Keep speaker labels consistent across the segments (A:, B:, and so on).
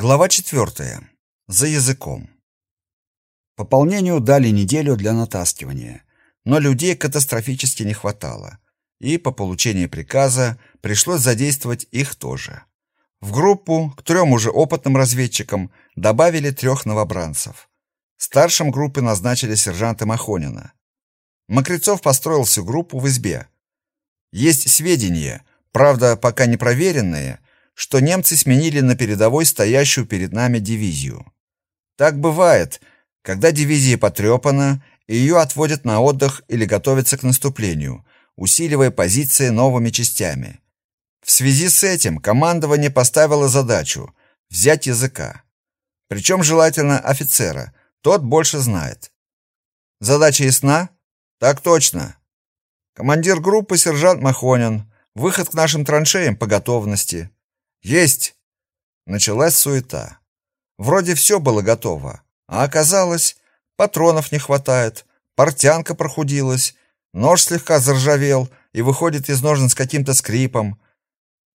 A: Глава 4. За языком. Пополнению дали неделю для натаскивания, но людей катастрофически не хватало, и по получении приказа пришлось задействовать их тоже. В группу к трем уже опытным разведчикам добавили трех новобранцев. Старшим группы назначили сержанта Махонина. Мокрецов построил всю группу в избе. Есть сведения, правда, пока не проверенные, что немцы сменили на передовой стоящую перед нами дивизию. Так бывает, когда дивизия потрепана, и ее отводят на отдых или готовятся к наступлению, усиливая позиции новыми частями. В связи с этим командование поставило задачу взять языка. Причем желательно офицера, тот больше знает. Задача ясна? Так точно. Командир группы сержант Махонин. Выход к нашим траншеям по готовности. Есть. Началась суета. Вроде все было готово, а оказалось, патронов не хватает, портянка прохудилась, нож слегка заржавел и выходит из ножен с каким-то скрипом.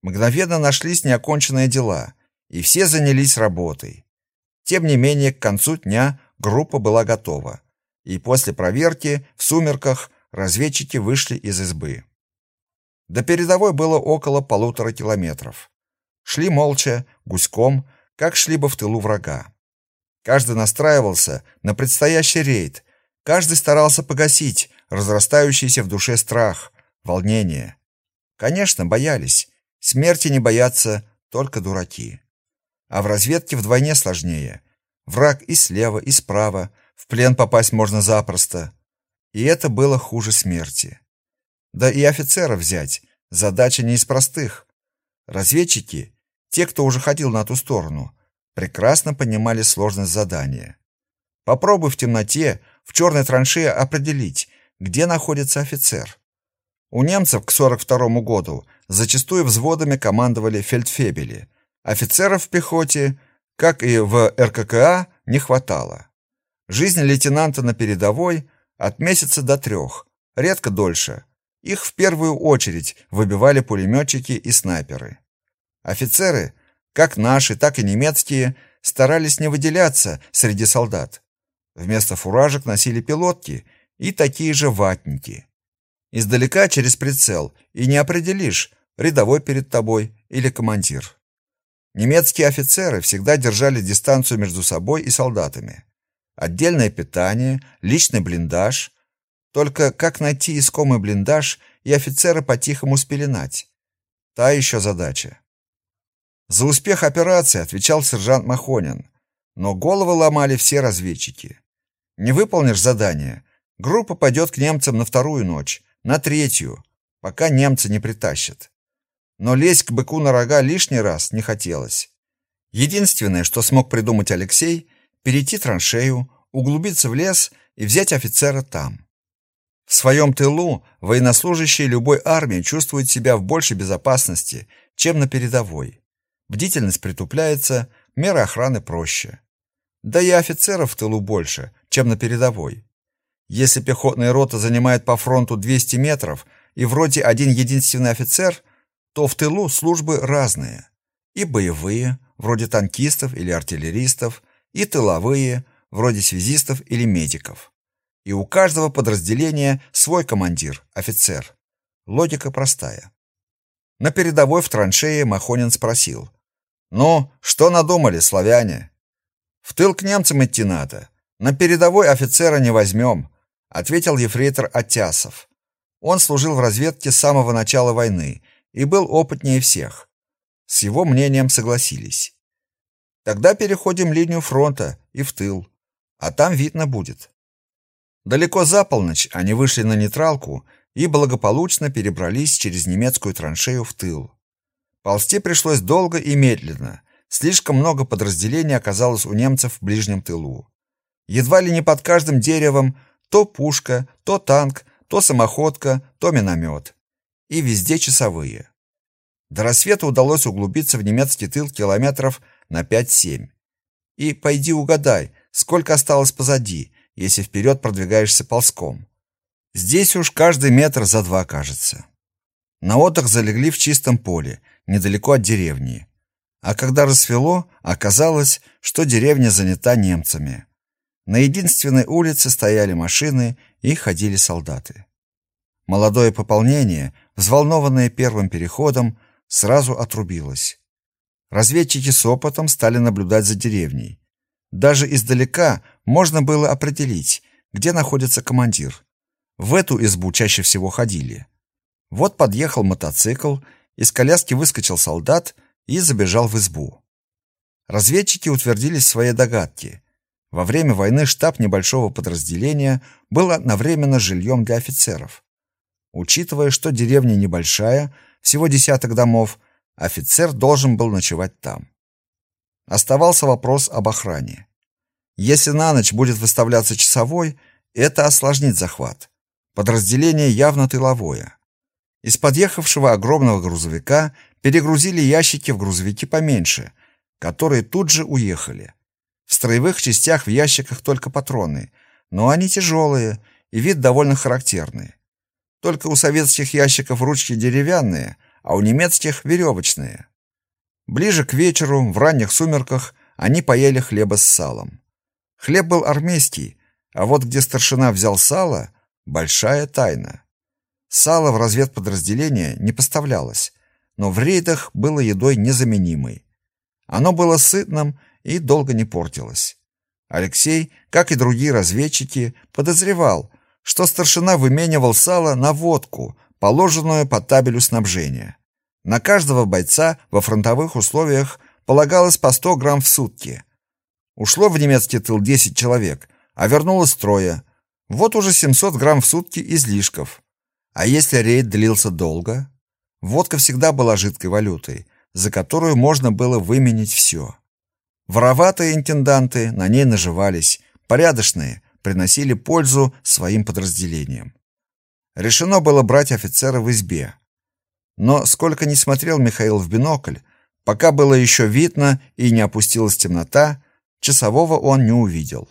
A: Мгновенно нашлись неоконченные дела, и все занялись работой. Тем не менее, к концу дня группа была готова, и после проверки в сумерках разведчики вышли из избы. До передовой было около полутора километров. Шли молча, гуськом, как шли бы в тылу врага. Каждый настраивался на предстоящий рейд, каждый старался погасить разрастающийся в душе страх, волнение. Конечно, боялись. Смерти не боятся только дураки. А в разведке вдвойне сложнее. Враг и слева, и справа, в плен попасть можно запросто. И это было хуже смерти. Да и офицера взять задача не из простых. Разведчики те, кто уже ходил на ту сторону, прекрасно понимали сложность задания. Попробуй в темноте, в черной траншее определить, где находится офицер. У немцев к 42 году зачастую взводами командовали фельдфебели. Офицеров в пехоте, как и в РККА, не хватало. Жизнь лейтенанта на передовой от месяца до трех, редко дольше. Их в первую очередь выбивали пулеметчики и снайперы. Офицеры, как наши, так и немецкие, старались не выделяться среди солдат. Вместо фуражек носили пилотки и такие же ватники. Издалека через прицел и не определишь, рядовой перед тобой или командир. Немецкие офицеры всегда держали дистанцию между собой и солдатами. Отдельное питание, личный блиндаж. Только как найти искомый блиндаж и офицера по-тихому спеленать? Та еще задача. За успех операции отвечал сержант Махонин, но головы ломали все разведчики. Не выполнишь задание, группа пойдет к немцам на вторую ночь, на третью, пока немцы не притащат. Но лезть к быку на рога лишний раз не хотелось. Единственное, что смог придумать Алексей, перейти траншею, углубиться в лес и взять офицера там. В своем тылу военнослужащие любой армии чувствуют себя в большей безопасности, чем на передовой. Бдительность притупляется, меры охраны проще. Да и офицеров в тылу больше, чем на передовой. Если пехотная рота занимает по фронту 200 метров и вроде один единственный офицер, то в тылу службы разные. И боевые, вроде танкистов или артиллеристов, и тыловые, вроде связистов или медиков. И у каждого подразделения свой командир, офицер. Логика простая. На передовой в траншее Махонин спросил: ну, что надумали, славяне? В тыл к немцам идти надо. На передовой офицера не возьмем», — ответил ефрейтор Атясов. Он служил в разведке с самого начала войны и был опытнее всех. С его мнением согласились. Тогда переходим линию фронта и в тыл, а там видно будет. Далеко за полночь они вышли на нейтралку и благополучно перебрались через немецкую траншею в тыл. Ползти пришлось долго и медленно. Слишком много подразделений оказалось у немцев в ближнем тылу. Едва ли не под каждым деревом то пушка, то танк, то самоходка, то миномет. И везде часовые. До рассвета удалось углубиться в немецкий тыл километров на 5-7. И пойди угадай, сколько осталось позади, если вперед продвигаешься ползком. Здесь уж каждый метр за два кажется. На отдых залегли в чистом поле, недалеко от деревни. А когда рассвело, оказалось, что деревня занята немцами. На единственной улице стояли машины и ходили солдаты. Молодое пополнение, взволнованное первым переходом, сразу отрубилось. Разведчики с опытом стали наблюдать за деревней. Даже издалека можно было определить, где находится командир. В эту избу чаще всего ходили. Вот подъехал мотоцикл, из коляски выскочил солдат и забежал в избу. Разведчики утвердились в своей догадке. Во время войны штаб небольшого подразделения был одновременно жильем для офицеров. Учитывая, что деревня небольшая, всего десяток домов, офицер должен был ночевать там. Оставался вопрос об охране. Если на ночь будет выставляться часовой, это осложнит захват. Подразделение явно тыловое. Из подъехавшего огромного грузовика перегрузили ящики в грузовики поменьше, которые тут же уехали. В строевых частях в ящиках только патроны, но они тяжелые и вид довольно характерный. Только у советских ящиков ручки деревянные, а у немецких веревочные. Ближе к вечеру, в ранних сумерках, они поели хлеба с салом. Хлеб был армейский, а вот где старшина взял сало большая тайна. Сало в разведподразделение не поставлялось, но в рейдах было едой незаменимой. Оно было сытным и долго не портилось. Алексей, как и другие разведчики, подозревал, что старшина выменивал сало на водку, положенную по табелю снабжения. На каждого бойца во фронтовых условиях полагалось по 100 грамм в сутки. Ушло в немецкий тыл 10 человек, а вернулось трое. Вот уже 700 грамм в сутки излишков. А если рейд длился долго? Водка всегда была жидкой валютой, за которую можно было выменить все. Вороватые интенданты на ней наживались, порядочные, приносили пользу своим подразделениям. Решено было брать офицера в избе. Но сколько ни смотрел Михаил в бинокль, пока было еще видно и не опустилась темнота, часового он не увидел.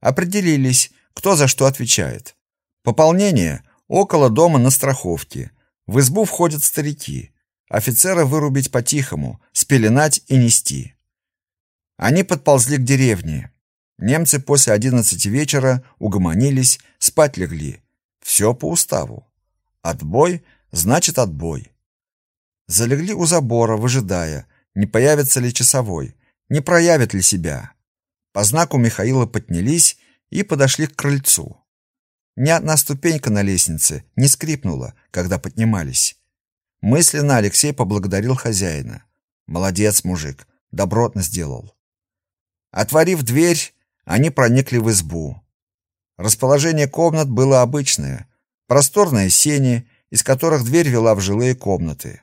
A: Определились, кто за что отвечает. Пополнение около дома на страховке. В избу входят старики. Офицера вырубить по-тихому, спеленать и нести. Они подползли к деревне. Немцы после одиннадцати вечера угомонились, спать легли. Все по уставу. Отбой значит отбой. Залегли у забора, выжидая, не появится ли часовой, не проявит ли себя. По знаку Михаила поднялись и подошли к крыльцу. Ни одна ступенька на лестнице не скрипнула, когда поднимались. Мысленно Алексей поблагодарил хозяина. Молодец, мужик, добротно сделал. Отворив дверь, они проникли в избу. Расположение комнат было обычное. Просторные сени, из которых дверь вела в жилые комнаты.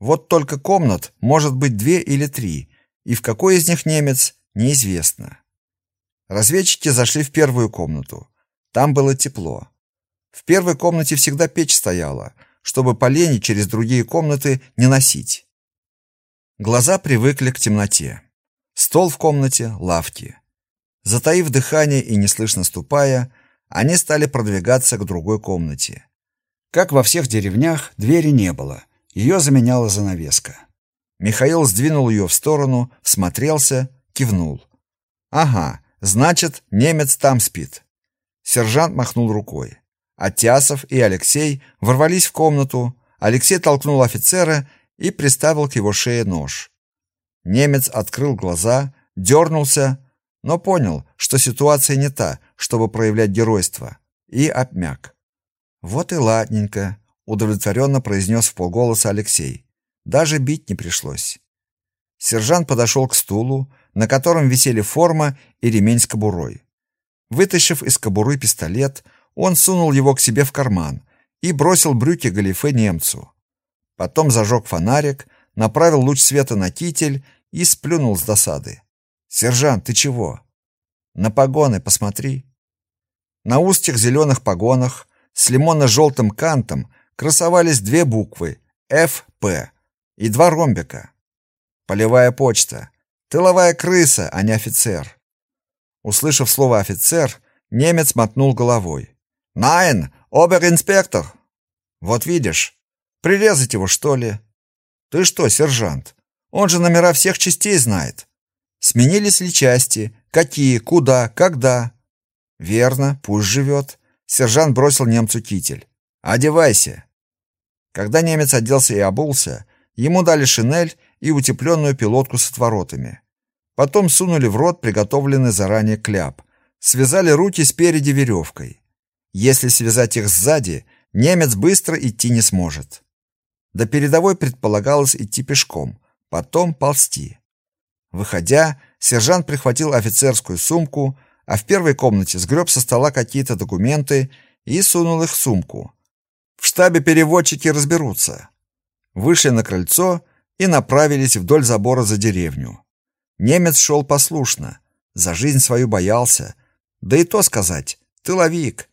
A: Вот только комнат может быть две или три, и в какой из них немец, неизвестно. Разведчики зашли в первую комнату. Там было тепло. В первой комнате всегда печь стояла, чтобы поленья через другие комнаты не носить. Глаза привыкли к темноте. Стол в комнате, лавки. Затаив дыхание и неслышно ступая, они стали продвигаться к другой комнате. Как во всех деревнях, двери не было. Ее заменяла занавеска. Михаил сдвинул ее в сторону, всмотрелся, кивнул. Ага, значит, немец там спит. Сержант махнул рукой. Атясов и Алексей ворвались в комнату. Алексей толкнул офицера и приставил к его шее нож. Немец открыл глаза, дернулся, но понял, что ситуация не та, чтобы проявлять геройство, и обмяк. Вот и ладненько, удовлетворенно произнес в полголоса Алексей. Даже бить не пришлось. Сержант подошел к стулу, на котором висели форма и ремень с кобурой. Вытащив из кобуры пистолет, он сунул его к себе в карман и бросил брюки галифе немцу. Потом зажег фонарик, направил луч света на китель и сплюнул с досады. Сержант, ты чего? На погоны посмотри. На узких зеленых погонах с лимонно-желтым кантом красовались две буквы ФП и два ромбика. Полевая почта. Тыловая крыса, а не офицер. Услышав слово офицер, немец мотнул головой. «Найн, обер-инспектор!» «Вот видишь, прирезать его, что ли?» «Ты что, сержант, Он же номера всех частей знает. Сменились ли части? Какие? Куда? Когда? Верно, пусть живет. Сержант бросил немцу китель. Одевайся. Когда немец оделся и обулся, ему дали шинель и утепленную пилотку с отворотами. Потом сунули в рот приготовленный заранее кляп. Связали руки спереди веревкой. Если связать их сзади, немец быстро идти не сможет. До передовой предполагалось идти пешком, потом ползти. Выходя, сержант прихватил офицерскую сумку, а в первой комнате сгреб со стола какие-то документы и сунул их в сумку. В штабе переводчики разберутся. Вышли на крыльцо и направились вдоль забора за деревню. Немец шел послушно, за жизнь свою боялся. Да и то сказать, тыловик.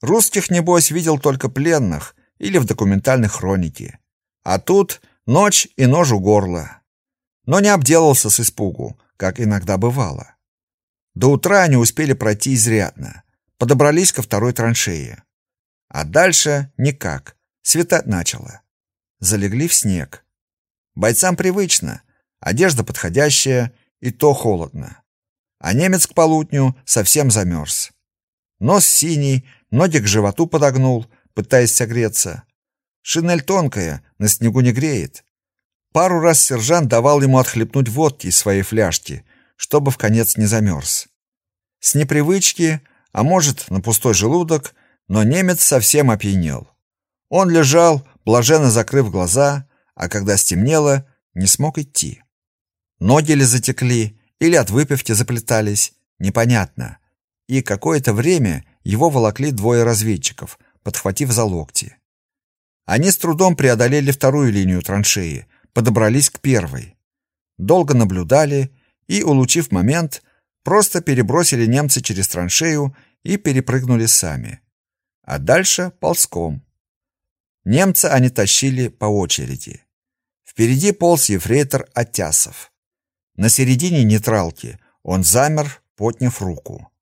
A: Русских, небось, видел только пленных или в документальной хронике. А тут ночь и нож у горла но не обделался с испугу, как иногда бывало. До утра они успели пройти изрядно, подобрались ко второй траншее. А дальше никак, светать начало. Залегли в снег. Бойцам привычно, одежда подходящая, и то холодно. А немец к полудню совсем замерз. Нос синий, ноги к животу подогнул, пытаясь согреться. Шинель тонкая, на снегу не греет. Пару раз сержант давал ему отхлебнуть водки из своей фляжки, чтобы в конец не замерз. С непривычки, а может, на пустой желудок, но немец совсем опьянел. Он лежал, блаженно закрыв глаза, а когда стемнело, не смог идти. Ноги ли затекли, или от выпивки заплетались, непонятно. И какое-то время его волокли двое разведчиков, подхватив за локти. Они с трудом преодолели вторую линию траншеи, подобрались к первой. Долго наблюдали и, улучив момент, просто перебросили немца через траншею и перепрыгнули сами. А дальше ползком. Немца они тащили по очереди. Впереди полз ефрейтор Атясов. На середине нейтралки он замер, подняв руку.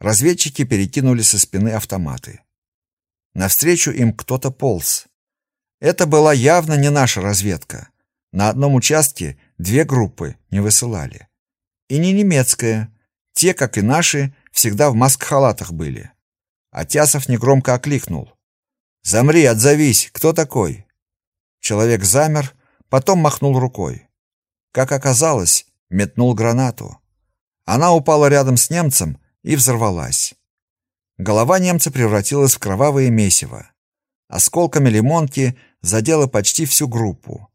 A: Разведчики перекинули со спины автоматы. Навстречу им кто-то полз. Это была явно не наша разведка. На одном участке две группы не высылали. И не немецкая. Те, как и наши, всегда в маск-халатах были. Атясов негромко окликнул. «Замри, отзовись! Кто такой?» Человек замер, потом махнул рукой. Как оказалось, метнул гранату. Она упала рядом с немцем и взорвалась. Голова немца превратилась в кровавое месиво. Осколками лимонки задела почти всю группу.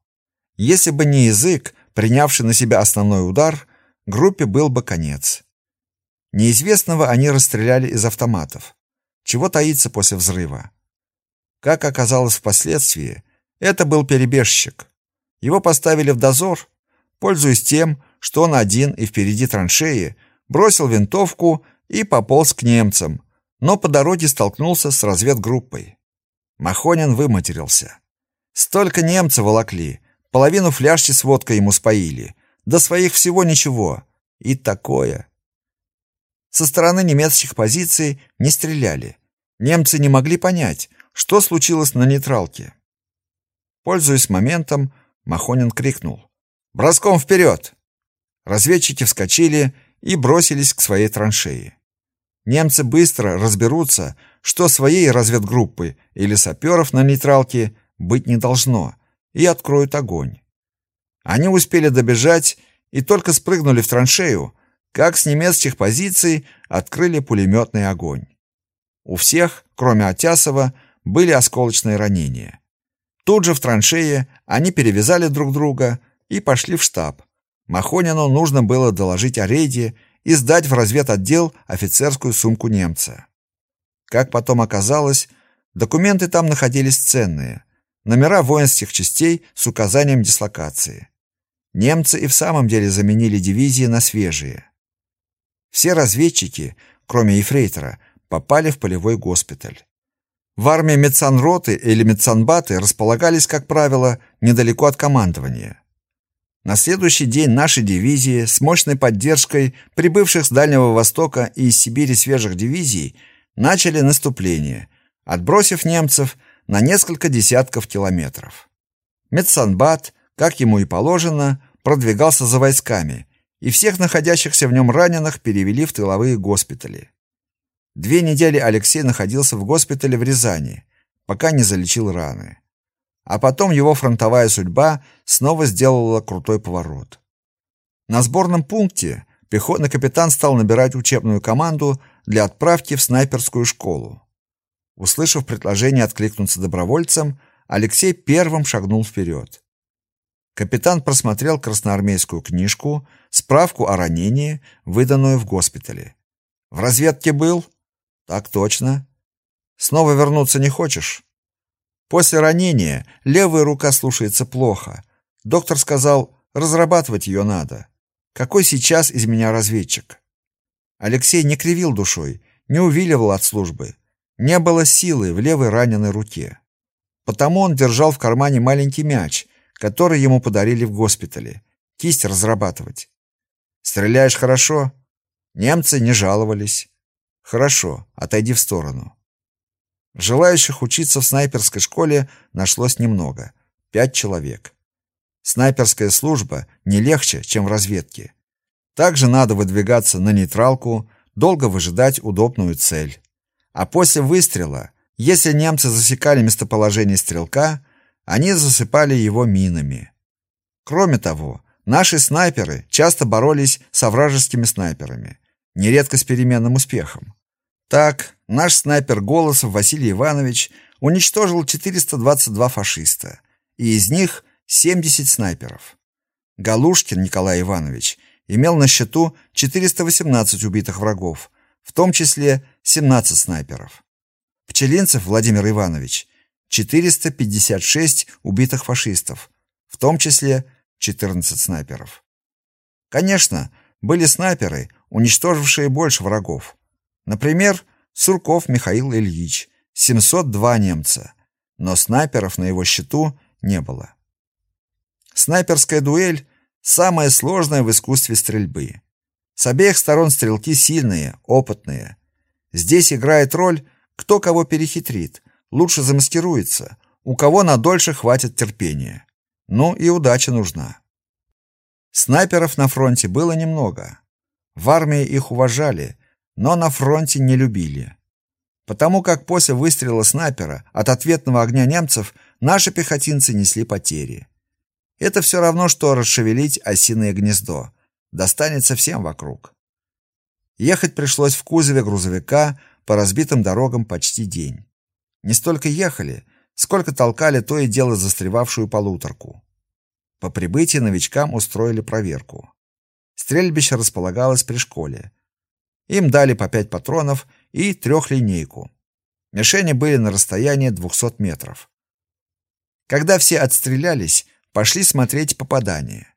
A: Если бы не язык, принявший на себя основной удар, группе был бы конец. Неизвестного они расстреляли из автоматов. Чего таится после взрыва? Как оказалось впоследствии, это был перебежчик. Его поставили в дозор, пользуясь тем, что он один и впереди траншеи, бросил винтовку и пополз к немцам, но по дороге столкнулся с разведгруппой. Махонин выматерился. Столько немцев волокли, Половину фляжки с водкой ему споили. До своих всего ничего. И такое. Со стороны немецких позиций не стреляли. Немцы не могли понять, что случилось на нейтралке. Пользуясь моментом, Махонин крикнул. «Броском вперед!» Разведчики вскочили и бросились к своей траншеи. Немцы быстро разберутся, что своей разведгруппы или саперов на нейтралке быть не должно, и откроют огонь. Они успели добежать и только спрыгнули в траншею, как с немецких позиций открыли пулеметный огонь. У всех, кроме Атясова, были осколочные ранения. Тут же в траншее они перевязали друг друга и пошли в штаб. Махонину нужно было доложить о рейде и сдать в разведотдел офицерскую сумку немца. Как потом оказалось, документы там находились ценные, номера воинских частей с указанием дислокации. Немцы и в самом деле заменили дивизии на свежие. Все разведчики, кроме ефрейтора, попали в полевой госпиталь. В армии медсанроты или медсанбаты располагались, как правило, недалеко от командования. На следующий день наши дивизии с мощной поддержкой прибывших с Дальнего Востока и из Сибири свежих дивизий начали наступление, отбросив немцев на несколько десятков километров. Медсанбат, как ему и положено, продвигался за войсками, и всех находящихся в нем раненых перевели в тыловые госпитали. Две недели Алексей находился в госпитале в Рязани, пока не залечил раны. А потом его фронтовая судьба снова сделала крутой поворот. На сборном пункте пехотный капитан стал набирать учебную команду для отправки в снайперскую школу. Услышав предложение откликнуться добровольцем, Алексей первым шагнул вперед. Капитан просмотрел красноармейскую книжку, справку о ранении, выданную в госпитале. В разведке был? Так точно. Снова вернуться не хочешь? После ранения левая рука слушается плохо. Доктор сказал, разрабатывать ее надо. Какой сейчас из меня разведчик? Алексей не кривил душой, не увиливал от службы. Не было силы в левой раненой руке. Потому он держал в кармане маленький мяч, который ему подарили в госпитале. Кисть разрабатывать. Стреляешь хорошо? Немцы не жаловались. Хорошо, отойди в сторону. Желающих учиться в снайперской школе нашлось немного пять человек. Снайперская служба не легче, чем в разведке. Также надо выдвигаться на нейтралку, долго выжидать удобную цель. А после выстрела если немцы засекали местоположение стрелка, они засыпали его минами. Кроме того, наши снайперы часто боролись с вражескими снайперами, нередко с переменным успехом. Так, наш снайпер Голосов Василий Иванович уничтожил 422 фашиста, и из них 70 снайперов. Галушкин Николай Иванович имел на счету 418 убитых врагов, в том числе 17 снайперов. Пчелинцев Владимир Иванович 456 убитых фашистов, в том числе 14 снайперов. Конечно, были снайперы, уничтожившие больше врагов. Например, Сурков Михаил Ильич, 702 немца, но снайперов на его счету не было. Снайперская дуэль самая сложная в искусстве стрельбы. С обеих сторон стрелки сильные, опытные. Здесь играет роль кто кого перехитрит, лучше замаскируется, у кого на дольше хватит терпения. Ну и удача нужна. Снайперов на фронте было немного. В армии их уважали, но на фронте не любили. Потому как после выстрела снайпера от ответного огня немцев наши пехотинцы несли потери. Это все равно, что расшевелить осиное гнездо. Достанется всем вокруг. Ехать пришлось в кузове грузовика по разбитым дорогам почти день. Не столько ехали, сколько толкали то и дело застревавшую полуторку. По прибытии новичкам устроили проверку. Стрельбище располагалось при школе. Им дали по пять патронов и трехлинейку. Мишени были на расстоянии 200 метров. Когда все отстрелялись, пошли смотреть попадания.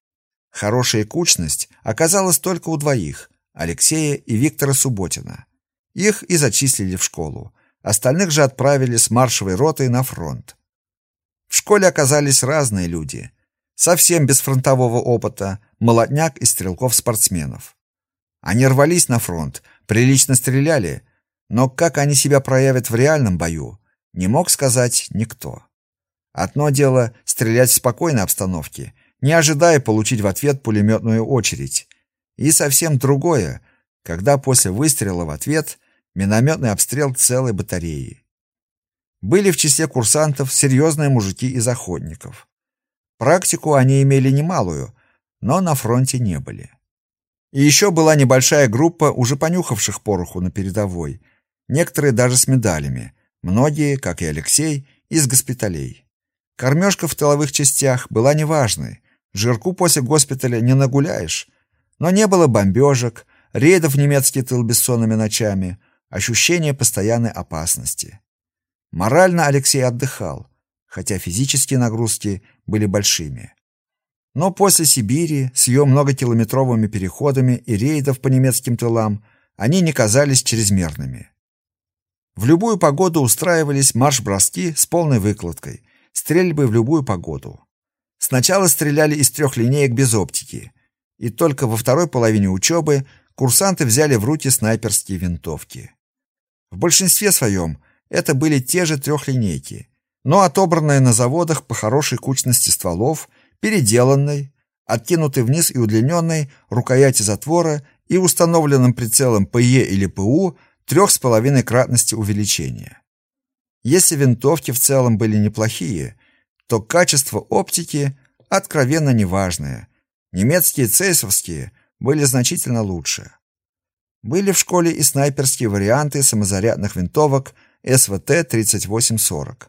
A: Хорошая кучность оказалась только у двоих Алексея и Виктора Субботина. Их и зачислили в школу. Остальных же отправили с маршевой ротой на фронт. В школе оказались разные люди. Совсем без фронтового опыта, молодняк и стрелков-спортсменов. Они рвались на фронт, прилично стреляли, но как они себя проявят в реальном бою, не мог сказать никто. Одно дело стрелять в спокойной обстановке, не ожидая получить в ответ пулеметную очередь, и совсем другое, когда после выстрела в ответ минометный обстрел целой батареи. Были в числе курсантов серьезные мужики из охотников. Практику они имели немалую, но на фронте не были. И еще была небольшая группа уже понюхавших пороху на передовой, некоторые даже с медалями, многие, как и Алексей, из госпиталей. Кормежка в тыловых частях была неважной, жирку после госпиталя не нагуляешь, но не было бомбежек, рейдов в немецкий тыл бессонными ночами, ощущение постоянной опасности. Морально Алексей отдыхал, хотя физические нагрузки были большими. Но после Сибири с ее многокилометровыми переходами и рейдов по немецким тылам они не казались чрезмерными. В любую погоду устраивались марш-броски с полной выкладкой, стрельбы в любую погоду. Сначала стреляли из трех линеек без оптики, и только во второй половине учебы курсанты взяли в руки снайперские винтовки. В большинстве своем это были те же трехлинейки, но отобранные на заводах по хорошей кучности стволов, переделанной, откинутый вниз и удлиненный, рукояти затвора и установленным прицелом ПЕ или ПУ трех с половиной кратности увеличения. Если винтовки в целом были неплохие, то качество оптики откровенно неважное. Немецкие цейсовские были значительно лучше. Были в школе и снайперские варианты самозарядных винтовок СВТ-3840.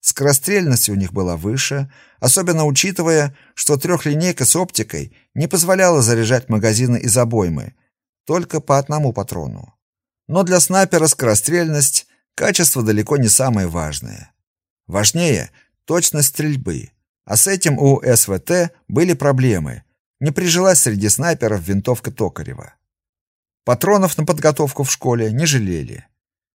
A: Скорострельность у них была выше, особенно учитывая, что трехлинейка с оптикой не позволяла заряжать магазины из обоймы, только по одному патрону. Но для снайпера скорострельность – качество далеко не самое важное. Важнее – точность стрельбы. А с этим у СВТ были проблемы. Не прижилась среди снайперов винтовка Токарева. Патронов на подготовку в школе не жалели.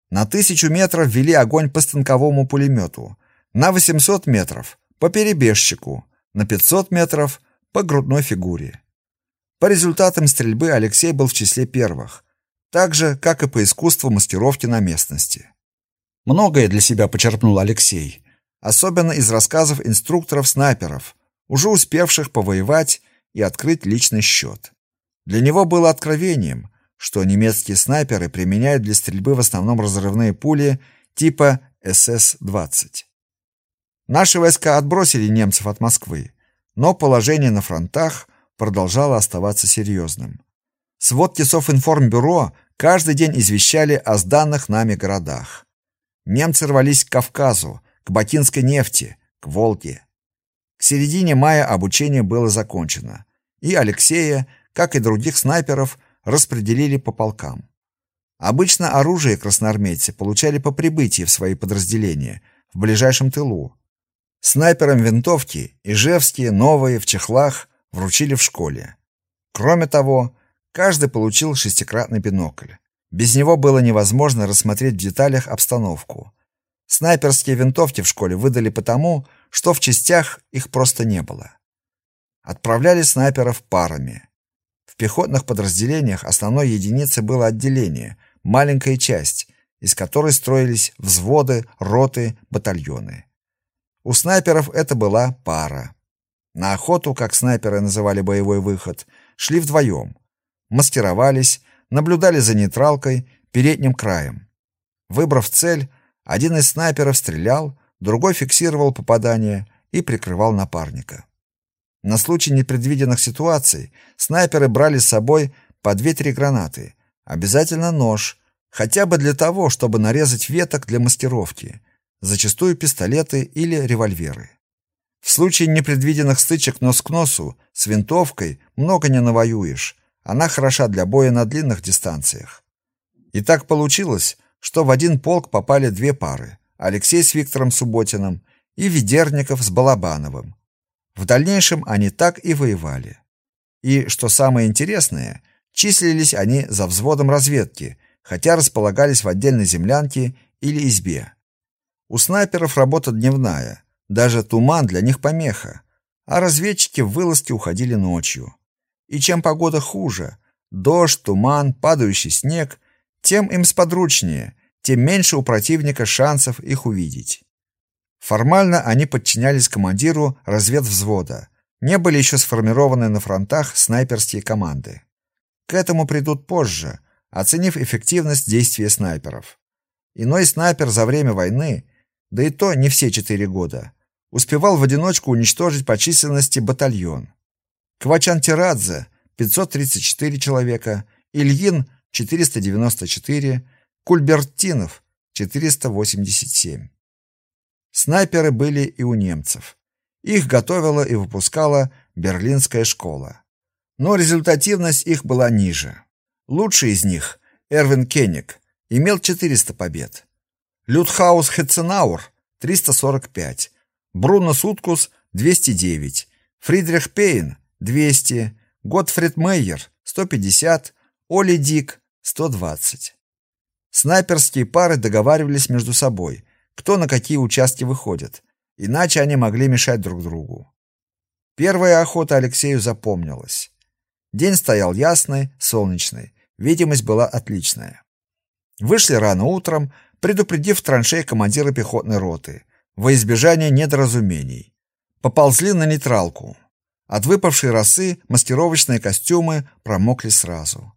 A: На тысячу метров вели огонь по станковому пулемету, на 800 метров – по перебежчику, на 500 метров – по грудной фигуре. По результатам стрельбы Алексей был в числе первых, так же, как и по искусству маскировки на местности. Многое для себя почерпнул Алексей, особенно из рассказов инструкторов-снайперов, уже успевших повоевать и открыть личный счет. Для него было откровением, что немецкие снайперы применяют для стрельбы в основном разрывные пули типа СС-20. Наши войска отбросили немцев от Москвы, но положение на фронтах продолжало оставаться серьезным. Сводки Софинформбюро каждый день извещали о сданных нами городах. Немцы рвались к Кавказу, к Бакинской нефти, к Волге. К середине мая обучение было закончено, и Алексея, как и других снайперов, распределили по полкам. Обычно оружие красноармейцы получали по прибытии в свои подразделения, в ближайшем тылу. Снайперам винтовки, ижевские, новые, в чехлах, вручили в школе. Кроме того, каждый получил шестикратный бинокль. Без него было невозможно рассмотреть в деталях обстановку. Снайперские винтовки в школе выдали потому, что в частях их просто не было. Отправляли снайперов парами. В пехотных подразделениях основной единицей было отделение, маленькая часть, из которой строились взводы, роты, батальоны. У снайперов это была пара. На охоту, как снайперы называли боевой выход, шли вдвоем. Маскировались, наблюдали за нейтралкой, передним краем. Выбрав цель, один из снайперов стрелял, другой фиксировал попадание и прикрывал напарника. На случай непредвиденных ситуаций снайперы брали с собой по 2-3 гранаты, обязательно нож, хотя бы для того, чтобы нарезать веток для маскировки, зачастую пистолеты или револьверы. В случае непредвиденных стычек нос к носу с винтовкой много не навоюешь. Она хороша для боя на длинных дистанциях. И так получилось, что в один полк попали две пары: Алексей с Виктором Субботиным и Ведерников с Балабановым. В дальнейшем они так и воевали. И что самое интересное, числились они за взводом разведки, хотя располагались в отдельной землянке или избе. У снайперов работа дневная, даже туман для них помеха, а разведчики в вылазки уходили ночью. И чем погода хуже, дождь, туман, падающий снег, тем им сподручнее, тем меньше у противника шансов их увидеть. Формально они подчинялись командиру разведвзвода. Не были еще сформированы на фронтах снайперские команды. К этому придут позже, оценив эффективность действия снайперов. Иной снайпер за время войны, да и то не все четыре года, успевал в одиночку уничтожить по численности батальон. Квачан Тирадзе 534 человека, Ильин 494, Кульбертинов 487. Снайперы были и у немцев. Их готовила и выпускала Берлинская школа. Но результативность их была ниже. Лучший из них, Эрвин Кенник, имел 400 побед. Людхаус Хетценаур 345, Бруно Суткус 209, Фридрих Пейн 200, Готфрид Мейер 150, Оли Дик 120. Снайперские пары договаривались между собой, кто на какие участки выходит, иначе они могли мешать друг другу. Первая охота Алексею запомнилась. День стоял ясный, солнечный, видимость была отличная. Вышли рано утром, предупредив траншей командира пехотной роты во избежание недоразумений. Поползли на нейтралку. От выпавшей росы маскировочные костюмы промокли сразу.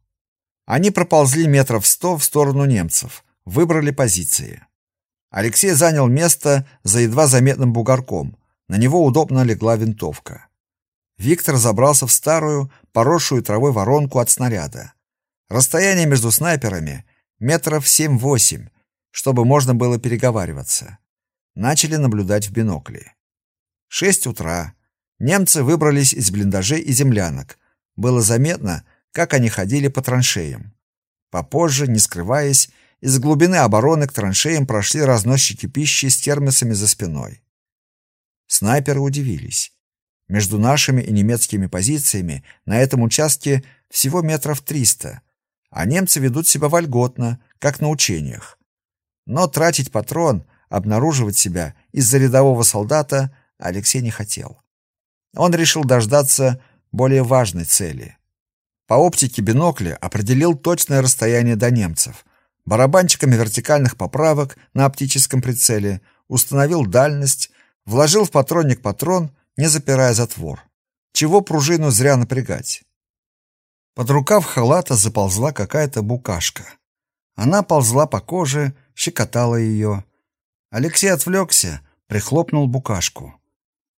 A: Они проползли метров сто в сторону немцев, выбрали позиции. Алексей занял место за едва заметным бугорком. На него удобно легла винтовка. Виктор забрался в старую, поросшую травой воронку от снаряда. Расстояние между снайперами метров семь-восемь, чтобы можно было переговариваться. Начали наблюдать в бинокли. Шесть утра. Немцы выбрались из блиндажей и землянок. Было заметно, как они ходили по траншеям. Попозже, не скрываясь, из глубины обороны к траншеям прошли разносчики пищи с термосами за спиной. Снайперы удивились. Между нашими и немецкими позициями на этом участке всего метров триста, а немцы ведут себя вольготно, как на учениях. Но тратить патрон, обнаруживать себя из-за рядового солдата Алексей не хотел. Он решил дождаться более важной цели. По оптике бинокля определил точное расстояние до немцев. Барабанчиками вертикальных поправок на оптическом прицеле установил дальность, вложил в патронник патрон, не запирая затвор. Чего пружину зря напрягать? Под рукав халата заползла какая-то букашка. Она ползла по коже, щекотала ее. Алексей отвлекся, прихлопнул букашку.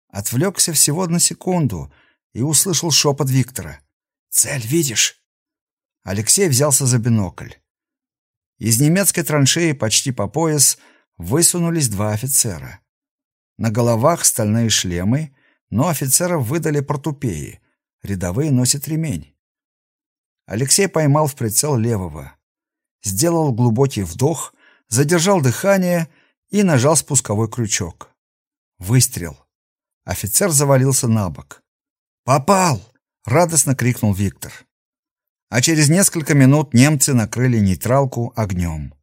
A: Отвлекся всего на секунду и услышал шепот Виктора. «Цель видишь?» Алексей взялся за бинокль. Из немецкой траншеи почти по пояс высунулись два офицера. На головах стальные шлемы, но офицеров выдали портупеи. Рядовые носят ремень. Алексей поймал в прицел левого. Сделал глубокий вдох, задержал дыхание и нажал спусковой крючок. Выстрел. Офицер завалился на бок. «Попал!» — радостно крикнул Виктор. А через несколько минут немцы накрыли нейтралку огнем.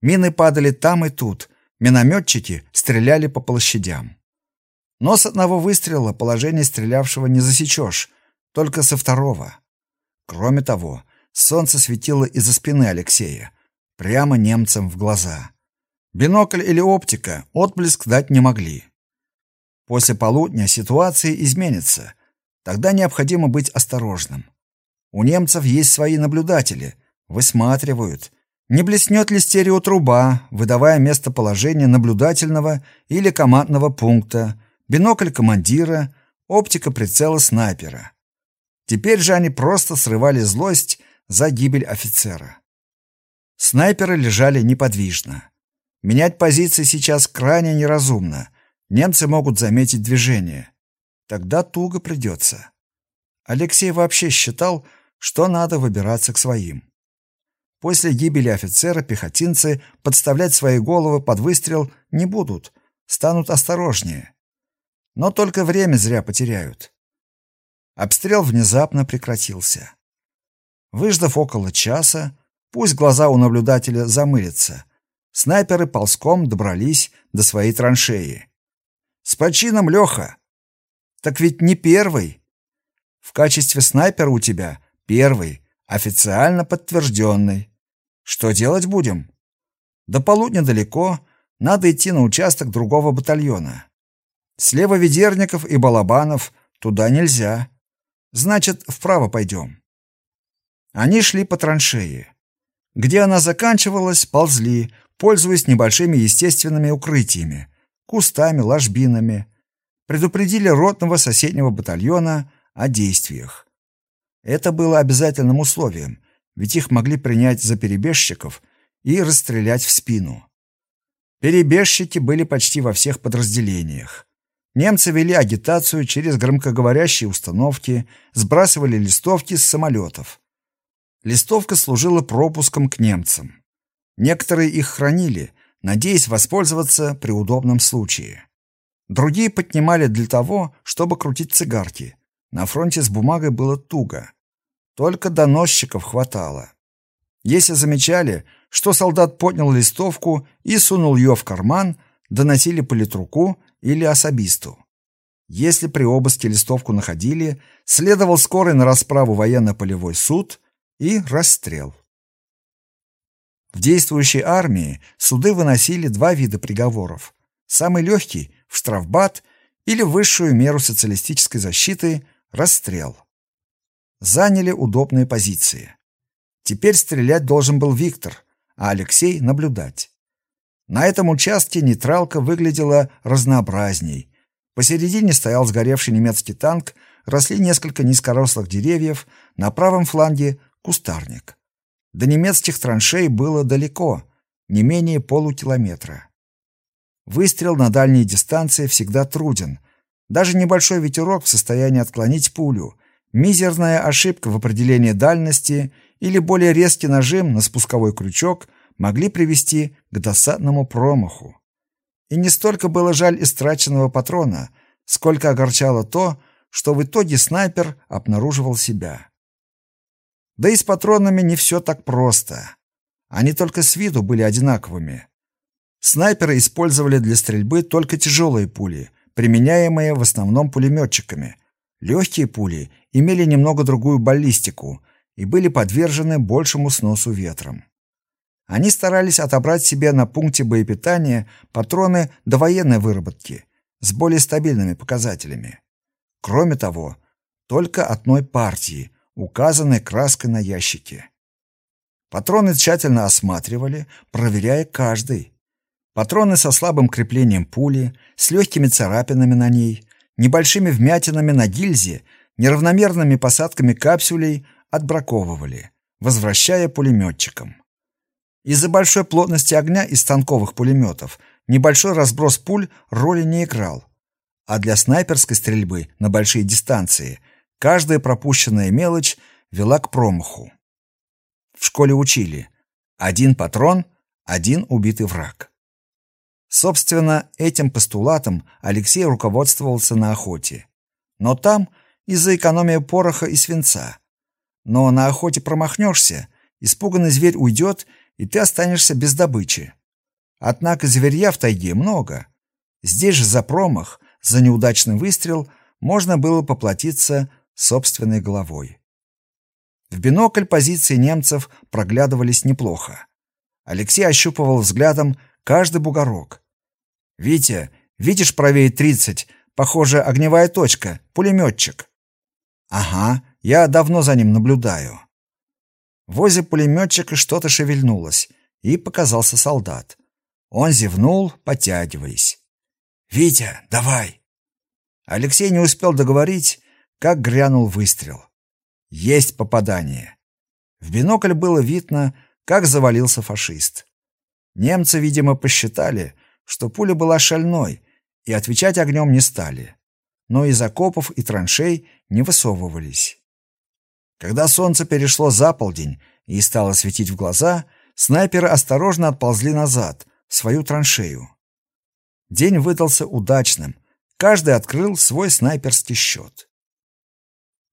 A: Мины падали там и тут, минометчики стреляли по площадям. Но с одного выстрела положение стрелявшего не засечешь, только со второго. Кроме того, солнце светило из-за спины Алексея, прямо немцам в глаза. Бинокль или оптика отблеск дать не могли. После полудня ситуация изменится. Тогда необходимо быть осторожным. У немцев есть свои наблюдатели, высматривают, не блеснет ли стереотруба, выдавая местоположение наблюдательного или командного пункта, бинокль командира, оптика прицела снайпера. Теперь же они просто срывали злость за гибель офицера. Снайперы лежали неподвижно. Менять позиции сейчас крайне неразумно, Немцы могут заметить движение. Тогда туго придется. Алексей вообще считал, что надо выбираться к своим. После гибели офицера пехотинцы подставлять свои головы под выстрел не будут, станут осторожнее. Но только время зря потеряют. Обстрел внезапно прекратился. Выждав около часа, пусть глаза у наблюдателя замылятся, снайперы ползком добрались до своей траншеи. С почином, Леха. Так ведь не первый. В качестве снайпера у тебя первый, официально подтвержденный. Что делать будем? До полудня далеко, надо идти на участок другого батальона. Слева Ведерников и Балабанов, туда нельзя. Значит, вправо пойдем. Они шли по траншее. Где она заканчивалась, ползли, пользуясь небольшими естественными укрытиями, кустами, ложбинами, предупредили ротного соседнего батальона о действиях. Это было обязательным условием, ведь их могли принять за перебежчиков и расстрелять в спину. Перебежчики были почти во всех подразделениях. Немцы вели агитацию через громкоговорящие установки, сбрасывали листовки с самолетов. Листовка служила пропуском к немцам. Некоторые их хранили, надеясь воспользоваться при удобном случае. Другие поднимали для того, чтобы крутить цигарки. На фронте с бумагой было туго. Только доносчиков хватало. Если замечали, что солдат поднял листовку и сунул ее в карман, доносили политруку или особисту. Если при обыске листовку находили, следовал скорый на расправу военно-полевой суд и расстрел. В действующей армии суды выносили два вида приговоров. Самый легкий – в штрафбат или высшую меру социалистической защиты – расстрел. Заняли удобные позиции. Теперь стрелять должен был Виктор, а Алексей – наблюдать. На этом участке нейтралка выглядела разнообразней. Посередине стоял сгоревший немецкий танк, росли несколько низкорослых деревьев, на правом фланге – кустарник. До немецких траншей было далеко, не менее полукилометра. Выстрел на дальней дистанции всегда труден. Даже небольшой ветерок в состоянии отклонить пулю. Мизерная ошибка в определении дальности или более резкий нажим на спусковой крючок могли привести к досадному промаху. И не столько было жаль истраченного патрона, сколько огорчало то, что в итоге снайпер обнаруживал себя. Да и с патронами не все так просто. Они только с виду были одинаковыми. Снайперы использовали для стрельбы только тяжелые пули, применяемые в основном пулеметчиками. Легкие пули имели немного другую баллистику и были подвержены большему сносу ветром. Они старались отобрать себе на пункте боепитания патроны довоенной выработки с более стабильными показателями. Кроме того, только одной партии, указанной краской на ящике. Патроны тщательно осматривали, проверяя каждый. Патроны со слабым креплением пули, с легкими царапинами на ней, небольшими вмятинами на гильзе, неравномерными посадками капсулей отбраковывали, возвращая пулеметчикам. Из-за большой плотности огня из станковых пулеметов небольшой разброс пуль роли не играл. А для снайперской стрельбы на большие дистанции каждая пропущенная мелочь вела к промаху. В школе учили «один патрон, один убитый враг». Собственно, этим постулатом Алексей руководствовался на охоте. Но там из-за экономии пороха и свинца. Но на охоте промахнешься, испуганный зверь уйдет, и ты останешься без добычи. Однако зверья в тайге много. Здесь же за промах, за неудачный выстрел можно было поплатиться собственной головой. В бинокль позиции немцев проглядывались неплохо. Алексей ощупывал взглядом каждый бугорок. «Витя, видишь правее тридцать? Похоже, огневая точка, пулеметчик». «Ага, я давно за ним наблюдаю». Возле пулеметчика что-то шевельнулось, и показался солдат. Он зевнул, потягиваясь. «Витя, давай!» Алексей не успел договорить, как грянул выстрел. Есть попадание. В бинокль было видно, как завалился фашист. Немцы, видимо, посчитали, что пуля была шальной, и отвечать огнем не стали. Но из окопов и траншей не высовывались. Когда солнце перешло за полдень и стало светить в глаза, снайперы осторожно отползли назад, в свою траншею. День выдался удачным. Каждый открыл свой снайперский счет.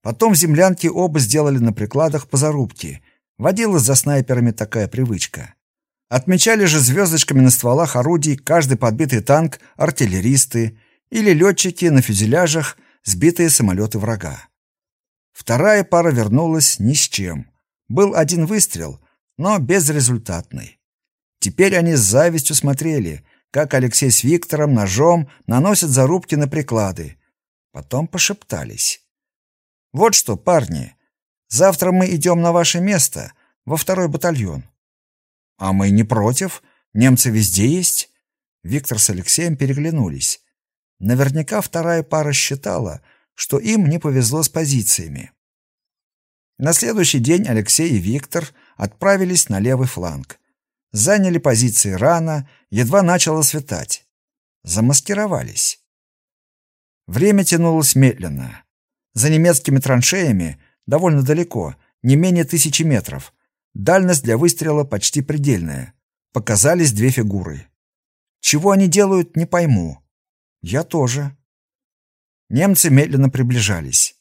A: Потом в землянке оба сделали на прикладах по зарубке. Водилась за снайперами такая привычка. Отмечали же звездочками на стволах орудий каждый подбитый танк, артиллеристы или летчики на фюзеляжах сбитые самолеты врага. Вторая пара вернулась ни с чем. Был один выстрел, но безрезультатный. Теперь они с завистью смотрели, как Алексей с Виктором ножом наносят зарубки на приклады. Потом пошептались. Вот что, парни, завтра мы идем на ваше место, во второй батальон. А мы не против, немцы везде есть. Виктор с Алексеем переглянулись. Наверняка вторая пара считала, что им не повезло с позициями. На следующий день Алексей и Виктор отправились на левый фланг. Заняли позиции рано, едва начало светать. Замаскировались. Время тянулось медленно. За немецкими траншеями, довольно далеко, не менее тысячи метров. Дальность для выстрела почти предельная. Показались две фигуры. Чего они делают, не пойму. Я тоже. Немцы медленно приближались.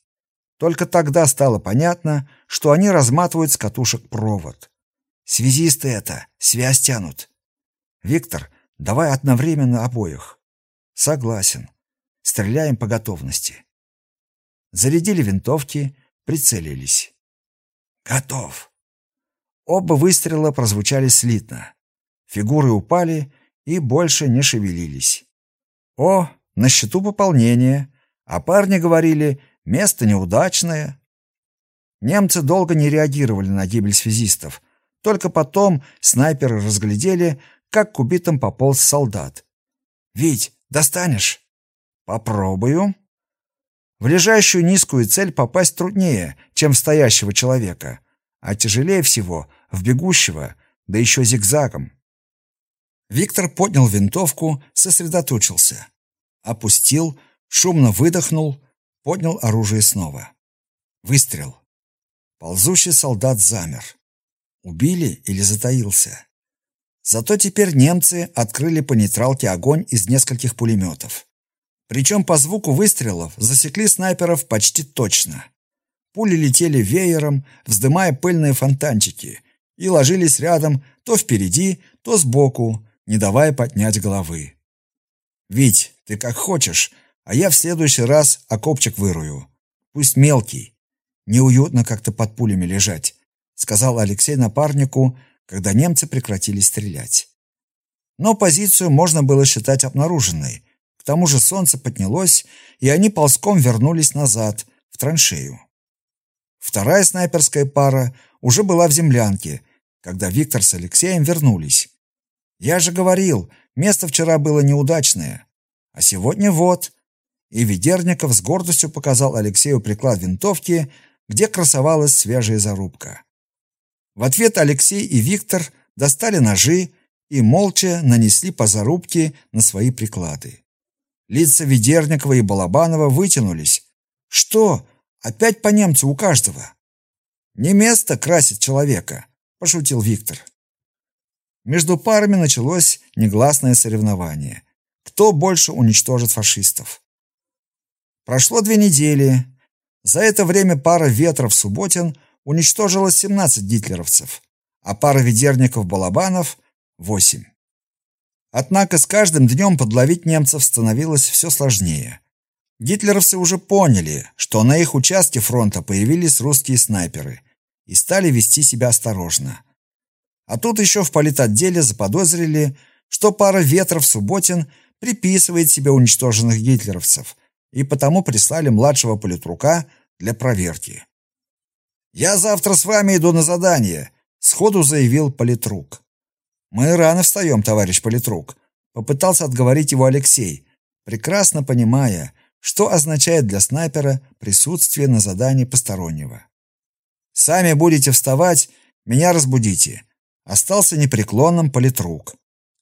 A: Только тогда стало понятно, что они разматывают с катушек провод. Связисты это, связь тянут. Виктор, давай одновременно обоих. Согласен. Стреляем по готовности. Зарядили винтовки, прицелились. Готов. Оба выстрела прозвучали слитно. Фигуры упали и больше не шевелились. О, на счету пополнения, а парни говорили, место неудачное. Немцы долго не реагировали на гибель связистов. Только потом снайперы разглядели, как к убитым пополз солдат. «Вить, достанешь?» «Попробую». В лежащую низкую цель попасть труднее, чем в стоящего человека, а тяжелее всего в бегущего, да еще зигзагом. Виктор поднял винтовку, сосредоточился. Опустил, шумно выдохнул, поднял оружие снова. Выстрел. Ползущий солдат замер. Убили или затаился? Зато теперь немцы открыли по нейтралке огонь из нескольких пулеметов. Причем по звуку выстрелов засекли снайперов почти точно. Пули летели веером, вздымая пыльные фонтанчики, и ложились рядом то впереди, то сбоку, не давая поднять головы. «Вить, ты как хочешь, а я в следующий раз окопчик вырую. Пусть мелкий. Неуютно как-то под пулями лежать», сказал Алексей напарнику, когда немцы прекратили стрелять. Но позицию можно было считать обнаруженной. К тому же солнце поднялось, и они ползком вернулись назад, в траншею. Вторая снайперская пара уже была в землянке, когда Виктор с Алексеем вернулись. Я же говорил, место вчера было неудачное. А сегодня вот. И Ведерников с гордостью показал Алексею приклад винтовки, где красовалась свежая зарубка. В ответ Алексей и Виктор достали ножи и молча нанесли по зарубке на свои приклады. Лица Ведерникова и Балабанова вытянулись. Что? Опять по немцу у каждого? Не место красит человека, пошутил Виктор. Между парами началось негласное соревнование. Кто больше уничтожит фашистов? Прошло две недели. За это время пара Ветров-Субботин уничтожила 17 гитлеровцев, а пара ведерников-балабанов – 8. Однако с каждым днем подловить немцев становилось все сложнее. Гитлеровцы уже поняли, что на их участке фронта появились русские снайперы и стали вести себя осторожно. А тут еще в политотделе заподозрили, что пара Ветров-Субботин приписывает себе уничтоженных гитлеровцев, и потому прислали младшего политрука для проверки. «Я завтра с вами иду на задание», — сходу заявил политрук. «Мы рано встаем, товарищ политрук», — попытался отговорить его Алексей, прекрасно понимая, что означает для снайпера присутствие на задании постороннего. «Сами будете вставать, меня разбудите», — остался непреклонным политрук.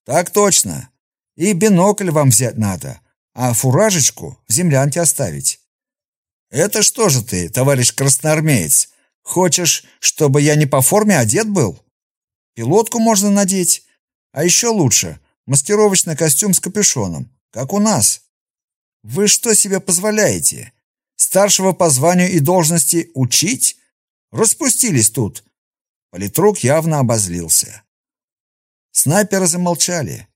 A: «Так точно. И бинокль вам взять надо, а фуражечку в землянке оставить». «Это что же ты, товарищ красноармеец?» Хочешь, чтобы я не по форме одет был? Пилотку можно надеть, а еще лучше маскировочный костюм с капюшоном, как у нас. Вы что себе позволяете? Старшего по званию и должности учить? Распустились тут. Политрук явно обозлился. Снайперы замолчали.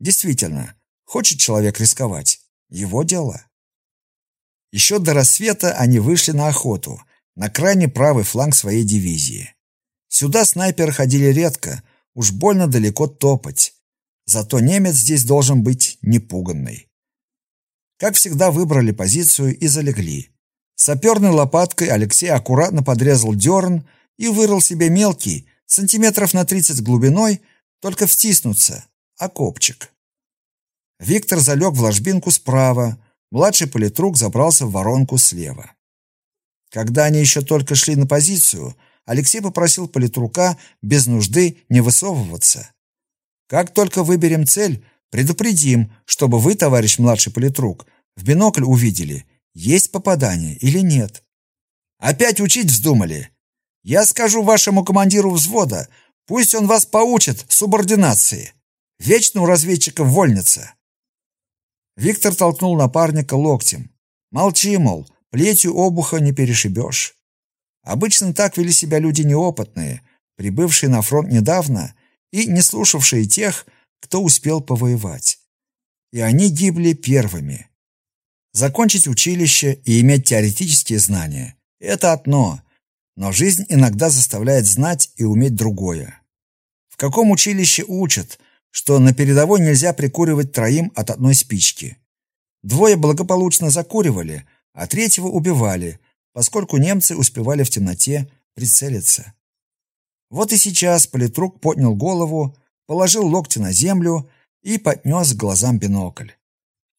A: Действительно, хочет человек рисковать. Его дело. Еще до рассвета они вышли на охоту, на крайне правый фланг своей дивизии. Сюда снайперы ходили редко, уж больно далеко топать. Зато немец здесь должен быть непуганный. Как всегда выбрали позицию и залегли. Саперной лопаткой Алексей аккуратно подрезал дерн и вырыл себе мелкий, сантиметров на 30 глубиной, только втиснуться, окопчик. Виктор залег в ложбинку справа, младший политрук забрался в воронку слева. Когда они еще только шли на позицию, Алексей попросил политрука без нужды не высовываться. Как только выберем цель, предупредим, чтобы вы, товарищ младший политрук, в бинокль увидели, есть попадание или нет. Опять учить вздумали? Я скажу вашему командиру взвода, пусть он вас поучит субординации. Вечно у разведчиков вольница. Виктор толкнул напарника локтем. Молчи, мол, Плетью обуха не перешибешь. Обычно так вели себя люди неопытные, прибывшие на фронт недавно и не слушавшие тех, кто успел повоевать. И они гибли первыми. Закончить училище и иметь теоретические знания – это одно, но жизнь иногда заставляет знать и уметь другое. В каком училище учат, что на передовой нельзя прикуривать троим от одной спички?
B: Двое благополучно закуривали, а третьего убивали, поскольку немцы успевали в темноте прицелиться. Вот и сейчас политрук поднял голову, положил локти на землю и поднес к глазам бинокль.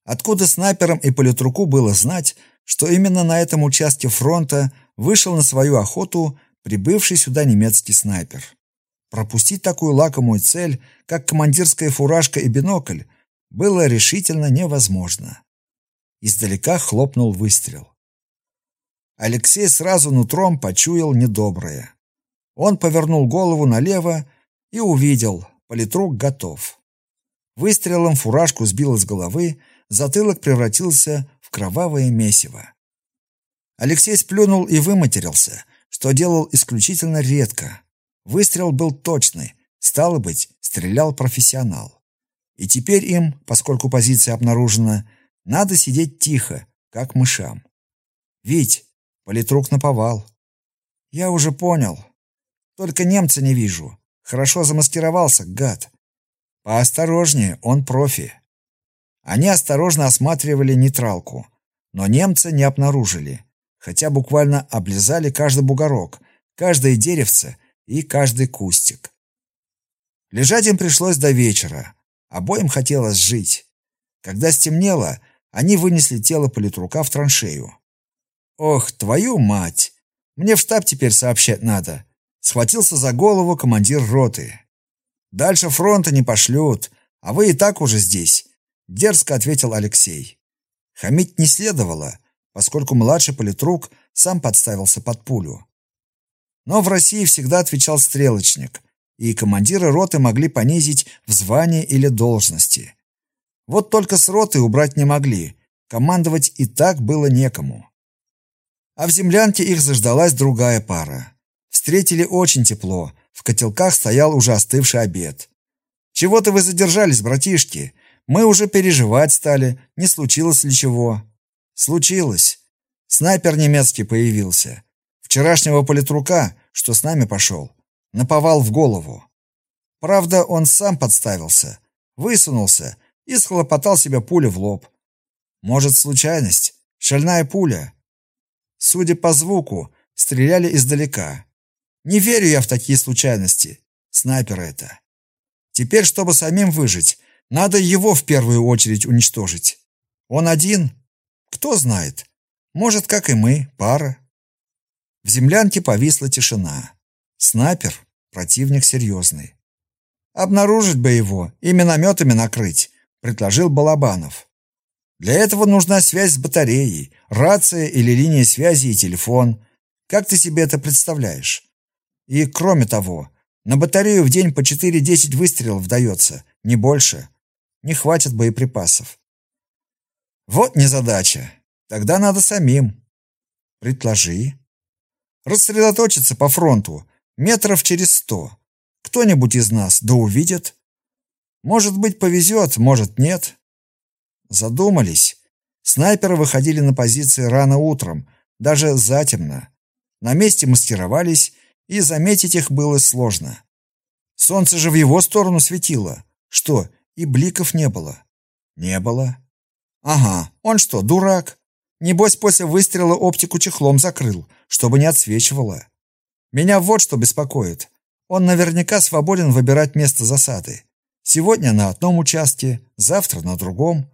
B: Откуда снайперам и политруку было знать, что именно на этом участке фронта вышел на свою охоту прибывший сюда немецкий снайпер? Пропустить такую лакомую цель, как командирская фуражка и бинокль, было решительно невозможно. Издалека хлопнул выстрел. Алексей сразу нутром почуял недоброе. Он повернул голову налево и увидел, политрук готов. Выстрелом фуражку сбил с головы, затылок превратился в кровавое месиво. Алексей сплюнул и выматерился, что делал исключительно редко. Выстрел был точный, стало быть, стрелял профессионал. И теперь им, поскольку позиция обнаружена, надо сидеть тихо, как мышам. Ведь политрук наповал. Я уже понял. Только немца не вижу. Хорошо замаскировался, гад. Поосторожнее, он профи. Они осторожно осматривали нейтралку, но немца не обнаружили, хотя буквально облизали каждый бугорок, каждое деревце и каждый кустик. Лежать им пришлось до вечера. Обоим хотелось жить. Когда стемнело, они вынесли тело политрука в траншею. Ох, твою мать! Мне в штаб теперь сообщать надо. Схватился за голову командир роты. Дальше фронта не пошлют, а вы и так уже здесь, дерзко ответил Алексей. Хамить не следовало, поскольку младший политрук сам подставился под пулю. Но в России всегда отвечал стрелочник, и командиры роты могли понизить в звании или должности. Вот только с роты убрать не могли, командовать и так было некому. А в землянке их заждалась другая пара. Встретили очень тепло, в котелках стоял уже остывший обед. «Чего-то вы задержались, братишки? Мы уже переживать стали, не случилось ли чего?» «Случилось. Снайпер немецкий появился. Вчерашнего политрука что с нами пошел, наповал в голову. Правда, он сам подставился, высунулся и схлопотал себе пулю в лоб. Может, случайность, шальная пуля. Судя по звуку, стреляли издалека. Не верю я в такие случайности. Снайпер это. Теперь, чтобы самим выжить, надо его в первую очередь уничтожить. Он один? Кто знает. Может, как и мы, пара. В землянке повисла тишина. Снайпер, противник серьезный. Обнаружить бы его и минометами накрыть, предложил Балабанов. Для этого нужна связь с батареей, рация или линия связи и телефон. Как ты себе это представляешь? И кроме того, на батарею в день по 4-10 выстрелов дается, не больше. Не хватит боеприпасов. Вот незадача. Тогда надо самим. Предложи рассредоточиться по фронту метров через сто. Кто-нибудь из нас да увидит. Может быть, повезет, может, нет. Задумались. Снайперы выходили на позиции рано утром, даже затемно. На месте маскировались, и заметить их было сложно. Солнце же в его сторону светило. Что, и бликов не было? Не было. Ага, он что, дурак? Небось, после выстрела оптику чехлом закрыл, чтобы не отсвечивало. Меня вот что беспокоит. Он наверняка свободен выбирать место засады. Сегодня на одном участке, завтра на другом.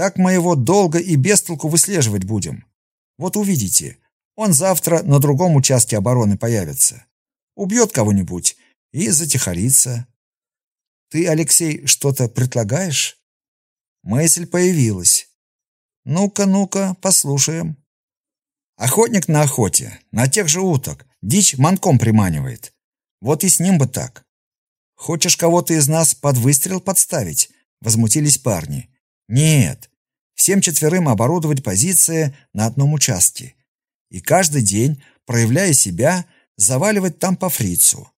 B: Так мы его долго и без толку выслеживать будем. Вот увидите, он завтра на другом участке обороны появится. Убьет кого-нибудь и затихарится. Ты, Алексей, что-то предлагаешь? Мысль появилась. Ну-ка, ну-ка, послушаем. Охотник на охоте, на тех же уток, дичь манком приманивает. Вот и с ним бы так. Хочешь кого-то из нас под выстрел подставить? Возмутились парни. Нет. Всем четверым оборудовать позиции на одном участке. И каждый день, проявляя себя, заваливать там по фрицу.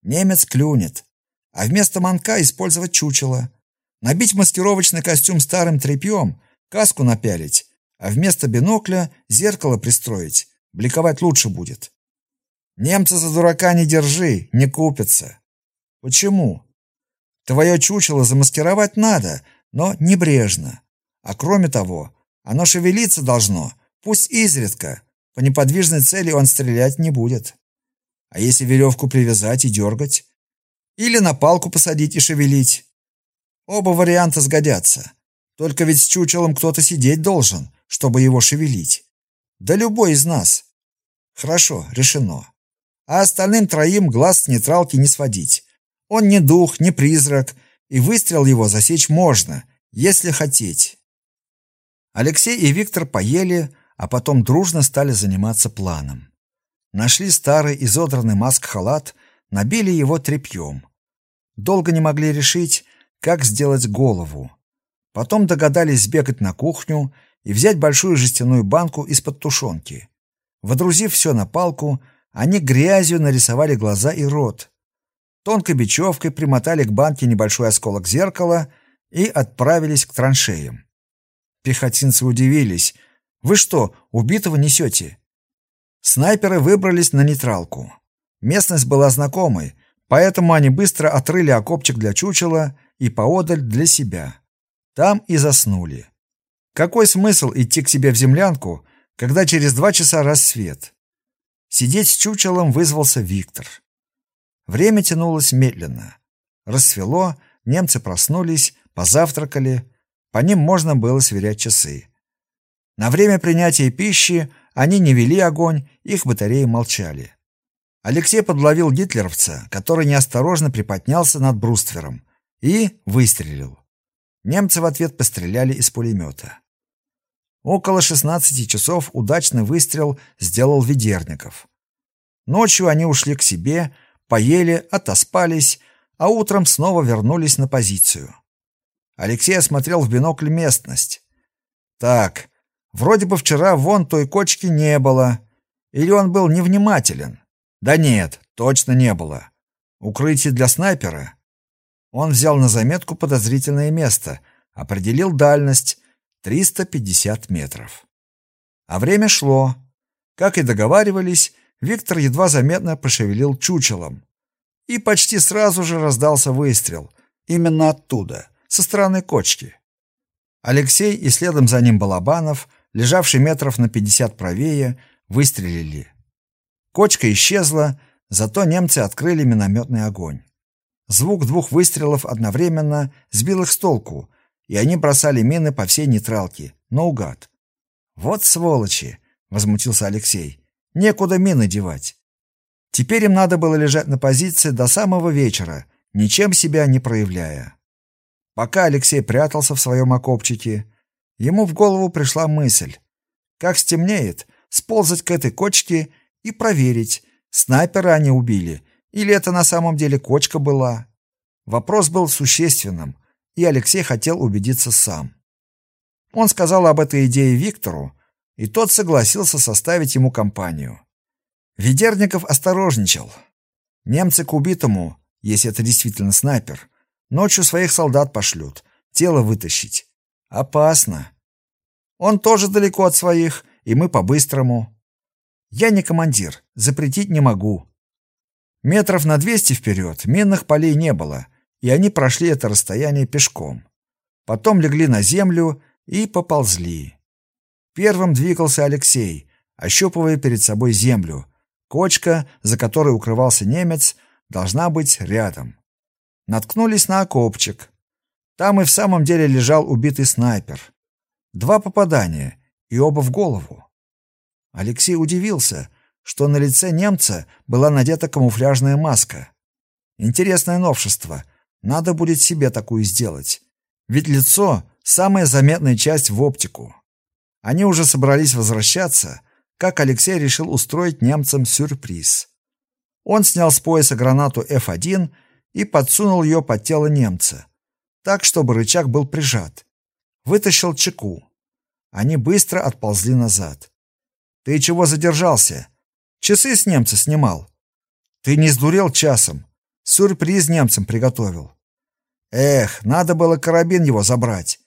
B: Немец клюнет. А вместо манка использовать чучело. Набить маскировочный костюм старым тряпьем, каску напялить, а вместо бинокля зеркало пристроить. Бликовать лучше будет. Немца за дурака не держи, не купится. Почему? Твое чучело замаскировать надо, но небрежно. А кроме того, оно шевелиться должно, пусть изредка. По неподвижной цели он стрелять не будет. А если веревку привязать и дергать? Или на палку посадить и шевелить? Оба варианта сгодятся. Только ведь с чучелом кто-то сидеть должен, чтобы его шевелить. Да любой из нас. Хорошо, решено. А остальным троим глаз с нейтралки не сводить. Он не дух, не призрак, и выстрел его засечь можно, если хотеть. Алексей и Виктор поели, а потом дружно стали заниматься планом. Нашли старый изодранный маск-халат, набили его тряпьем. Долго не могли решить, как сделать голову. Потом догадались сбегать на кухню и взять большую жестяную банку из-под тушенки. Водрузив все на палку, они грязью нарисовали глаза и рот. Тонкой бечевкой примотали к банке небольшой осколок зеркала и отправились к траншеям. Пехотинцы удивились. «Вы что, убитого несете?» Снайперы выбрались на нейтралку. Местность была знакомой, поэтому они быстро отрыли окопчик для чучела и поодаль для себя. Там и заснули. Какой смысл идти к себе в землянку, когда через два часа рассвет? Сидеть с чучелом вызвался Виктор. Время тянулось медленно. Рассвело, немцы проснулись, позавтракали, по ним можно было сверять часы. На время принятия пищи они не вели огонь, их батареи молчали. Алексей подловил гитлеровца, который неосторожно приподнялся над бруствером, и выстрелил. Немцы в ответ постреляли из пулемета. Около 16 часов удачный выстрел сделал Ведерников. Ночью они ушли к себе, поели, отоспались, а утром снова вернулись на позицию. Алексей осмотрел в бинокль местность. Так, вроде бы вчера вон той кочки не было. Или он был невнимателен? Да нет, точно не было. Укрытие для снайпера? Он взял на заметку подозрительное место, определил дальность 350 метров. А время шло. Как и договаривались, Виктор едва заметно пошевелил чучелом. И почти сразу же раздался выстрел. Именно оттуда со стороны кочки. Алексей и следом за ним Балабанов, лежавший метров на пятьдесят правее, выстрелили. Кочка исчезла, зато немцы открыли минометный огонь. Звук двух выстрелов одновременно сбил их с толку, и они бросали мины по всей нейтралке, наугад. «Вот сволочи!» — возмутился Алексей. «Некуда мины девать». Теперь им надо было лежать на позиции до самого вечера, ничем себя не проявляя. Пока Алексей прятался в своем окопчике, ему в голову пришла мысль. Как стемнеет, сползать к этой кочке и проверить, снайпера они убили или это на самом деле кочка была. Вопрос был существенным, и Алексей хотел убедиться сам. Он сказал об этой идее Виктору, и тот согласился составить ему компанию. Ведерников осторожничал. Немцы к убитому, если это действительно снайпер, Ночью своих солдат пошлют, тело вытащить. Опасно. Он тоже далеко от своих, и мы по-быстрому. Я не командир, запретить не могу. Метров на двести вперед минных полей не было, и они прошли это расстояние пешком. Потом легли на землю и поползли. Первым двигался Алексей, ощупывая перед собой землю. Кочка, за которой укрывался немец, должна быть рядом наткнулись на окопчик. Там и в самом деле лежал убитый снайпер. Два попадания, и оба в голову. Алексей удивился, что на лице немца была надета камуфляжная маска. Интересное новшество. Надо будет себе такую сделать. Ведь лицо — самая заметная часть в оптику. Они уже собрались возвращаться, как Алексей решил устроить немцам сюрприз. Он снял с пояса гранату F1 и подсунул ее под тело немца, так, чтобы рычаг был прижат. Вытащил чеку. Они быстро отползли назад. «Ты чего задержался? Часы с немца снимал. Ты не сдурел часом. Сюрприз немцам приготовил. Эх, надо было карабин его забрать.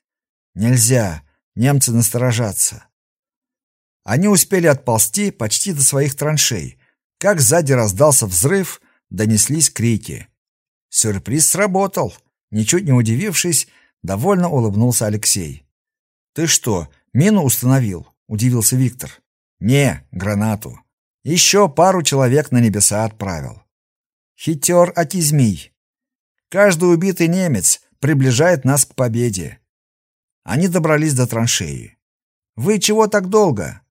B: Нельзя, немцы насторожатся. Они успели отползти почти до своих траншей, как сзади раздался взрыв, донеслись крики. Сюрприз сработал. Ничуть не удивившись, довольно улыбнулся Алексей. Ты что, мину установил? удивился Виктор. Не, гранату. Еще пару человек на небеса отправил. Хитер Атизмий. Каждый убитый немец приближает нас к победе. Они добрались до траншеи. Вы чего так долго?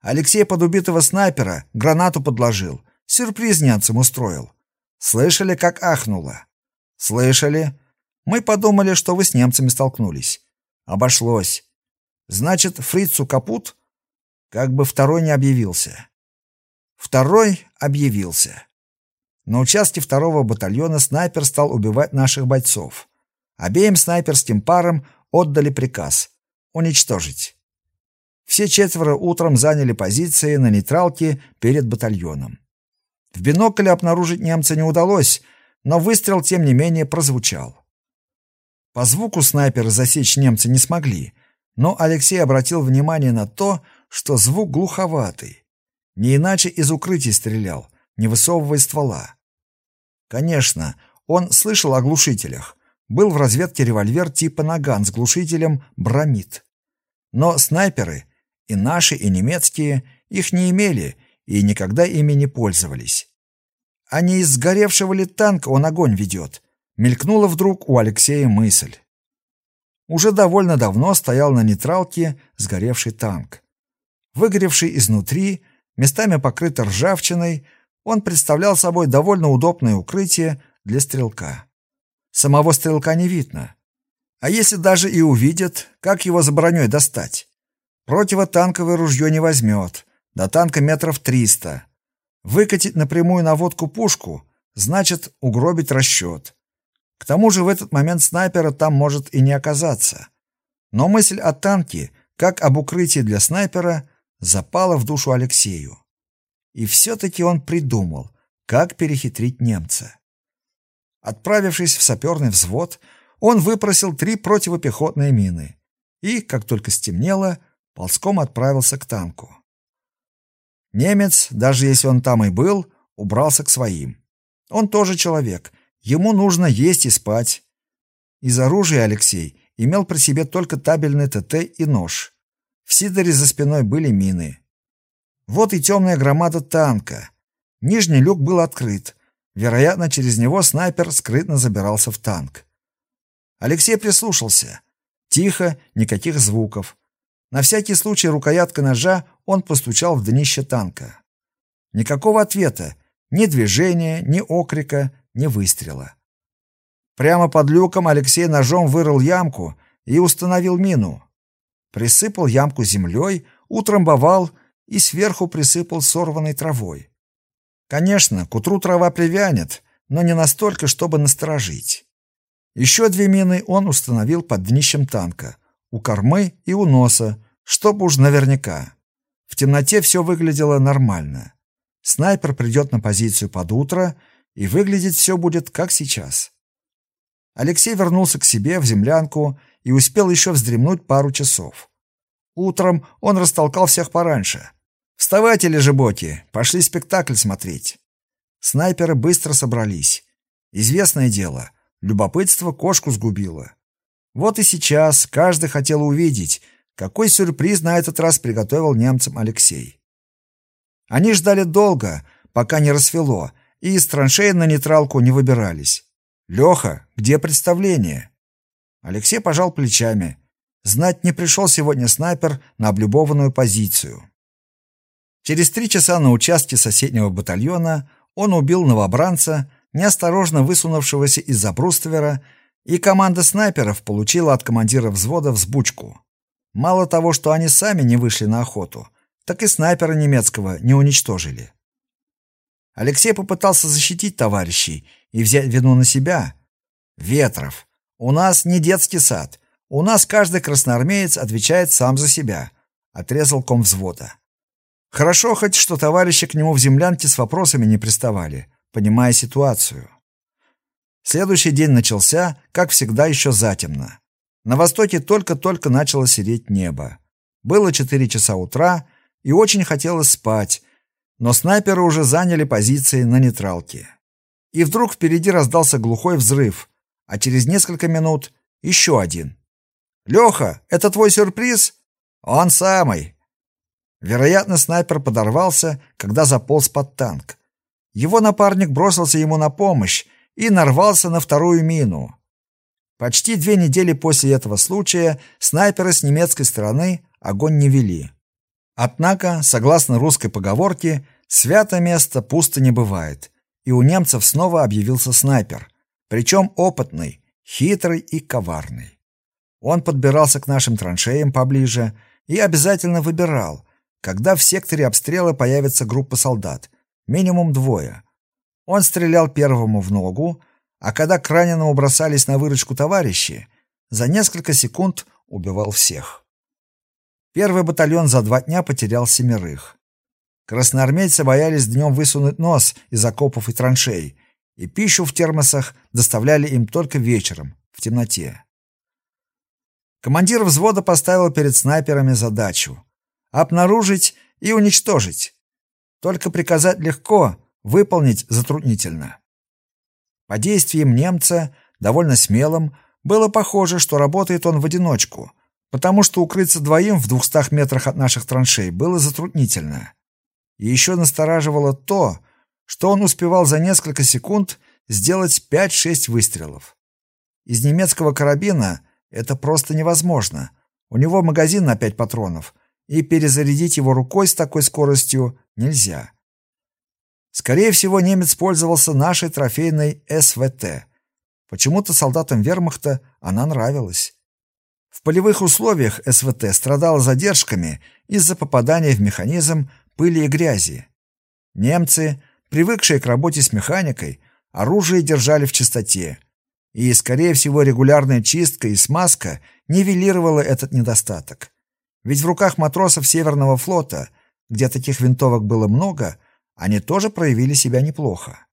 B: Алексей под убитого снайпера гранату подложил. Сюрприз немцам устроил. Слышали, как ахнуло? Слышали? Мы подумали, что вы с немцами столкнулись. Обошлось. Значит, фрицу капут? Как бы второй не объявился. Второй объявился. На участке второго батальона снайпер стал убивать наших бойцов. Обеим снайперским парам отдали приказ уничтожить. Все четверо утром заняли позиции на нейтралке перед батальоном. В бинокле обнаружить немца не удалось, но выстрел тем не менее прозвучал. По звуку снайперы засечь немца не смогли, но Алексей обратил внимание на то, что звук глуховатый. Не иначе из укрытий стрелял, не высовывая ствола. Конечно, он слышал о глушителях, был в разведке револьвер типа «Наган» с глушителем «Бромид». Но снайперы, и наши, и немецкие, их не имели и никогда ими не пользовались. А не из сгоревшего ли танка он огонь ведет? Мелькнула вдруг у Алексея мысль. Уже довольно давно стоял на нейтралке сгоревший танк. Выгоревший изнутри, местами покрытый ржавчиной, он представлял собой довольно удобное укрытие для стрелка. Самого стрелка не видно. А если даже и увидят, как его за броней достать? Противотанковое ружье не возьмет. До танка метров триста. Выкатить напрямую на водку пушку значит угробить расчет. К тому же в этот момент снайпера там может и не оказаться. Но мысль о танке, как об укрытии для снайпера, запала в душу Алексею. И все-таки он придумал, как перехитрить немца. Отправившись в саперный взвод, он выпросил три противопехотные мины и, как только стемнело, ползком отправился к танку. Немец, даже если он там и был, убрался к своим. Он тоже человек, ему нужно есть и спать. Из оружия Алексей имел при себе только табельный ТТ и нож. В Сидоре за спиной были мины. Вот и темная громада танка. Нижний люк был открыт, Вероятно, через него снайпер скрытно забирался в танк. Алексей прислушался. Тихо, никаких звуков. На всякий случай рукояткой ножа он постучал в днище танка. Никакого ответа, ни движения, ни окрика, ни выстрела. Прямо под люком Алексей ножом вырыл ямку и установил мину. Присыпал ямку землей, утрамбовал и сверху присыпал сорванной травой. Конечно, к утру трава привянет, но не настолько, чтобы насторожить. Еще две мины он установил под днищем танка, у кормы и у носа, чтобы уж наверняка. В темноте все выглядело нормально. Снайпер придет на позицию под утро, и выглядеть все будет как сейчас. Алексей вернулся к себе в землянку и успел еще вздремнуть пару часов. Утром он растолкал всех пораньше. Вставайте, лежеботи, пошли спектакль смотреть. Снайперы быстро собрались. Известное дело, любопытство кошку сгубило. Вот и сейчас каждый хотел увидеть, какой сюрприз на этот раз приготовил немцам Алексей. Они ждали долго, пока не рассвело, и из траншеи на нейтралку не выбирались. Леха, где представление? Алексей пожал плечами. Знать не пришел сегодня снайпер на облюбованную позицию. Через три часа на участке соседнего батальона он убил новобранца, неосторожно высунувшегося из-за бруствера, и команда снайперов получила от командира взвода взбучку. Мало того, что они сами не вышли на охоту, так и снайпера немецкого не уничтожили. Алексей попытался защитить товарищей и взять вину на себя. Ветров, у нас не детский сад. У нас каждый красноармеец отвечает сам за себя, отрезал ком взвода. Хорошо хоть, что товарищи к нему в землянке с вопросами не приставали, понимая ситуацию. Следующий день начался, как всегда, еще затемно. На востоке только-только начало сереть небо. Было четыре часа утра, и очень хотелось спать, но снайперы уже заняли позиции на нейтралке. И вдруг впереди раздался глухой взрыв, а через несколько минут еще один. Леха, это твой сюрприз? Он самый. Вероятно, снайпер подорвался, когда заполз под танк. Его напарник бросился ему на помощь и нарвался на вторую мину. Почти две недели после этого случая снайперы с немецкой стороны огонь не вели. Однако, согласно русской поговорке, свято место пусто не бывает, и у немцев снова объявился снайпер, причем опытный, хитрый и коварный. Он подбирался к нашим траншеям поближе и обязательно выбирал, когда в секторе обстрела появится группа солдат, минимум двое. Он стрелял первому в ногу, а когда к раненому бросались на выручку товарищи, за несколько секунд убивал всех. Первый батальон за два дня потерял семерых. Красноармейцы боялись днем высунуть нос из окопов и траншей, и пищу в термосах доставляли им только вечером, в темноте. Командир взвода поставил перед снайперами задачу обнаружить и уничтожить. Только приказать легко, выполнить затруднительно. По действиям немца, довольно смелым, было похоже, что работает он в одиночку, потому что укрыться двоим в двухстах метрах от наших траншей было затруднительно. И еще настораживало то, что он успевал за несколько секунд сделать 5-6 выстрелов. Из немецкого карабина это просто невозможно. У него магазин на пять патронов, и перезарядить его рукой с такой скоростью нельзя. Скорее всего, немец пользовался нашей трофейной СВТ. Почему-то солдатам вермахта она нравилась. В полевых условиях СВТ страдала задержками из-за попадания в механизм пыли и грязи. Немцы, привыкшие к работе с механикой, оружие держали в чистоте, и, скорее всего, регулярная чистка и смазка нивелировала этот недостаток. Ведь в руках матросов Северного флота, где таких винтовок было много, они тоже проявили себя неплохо.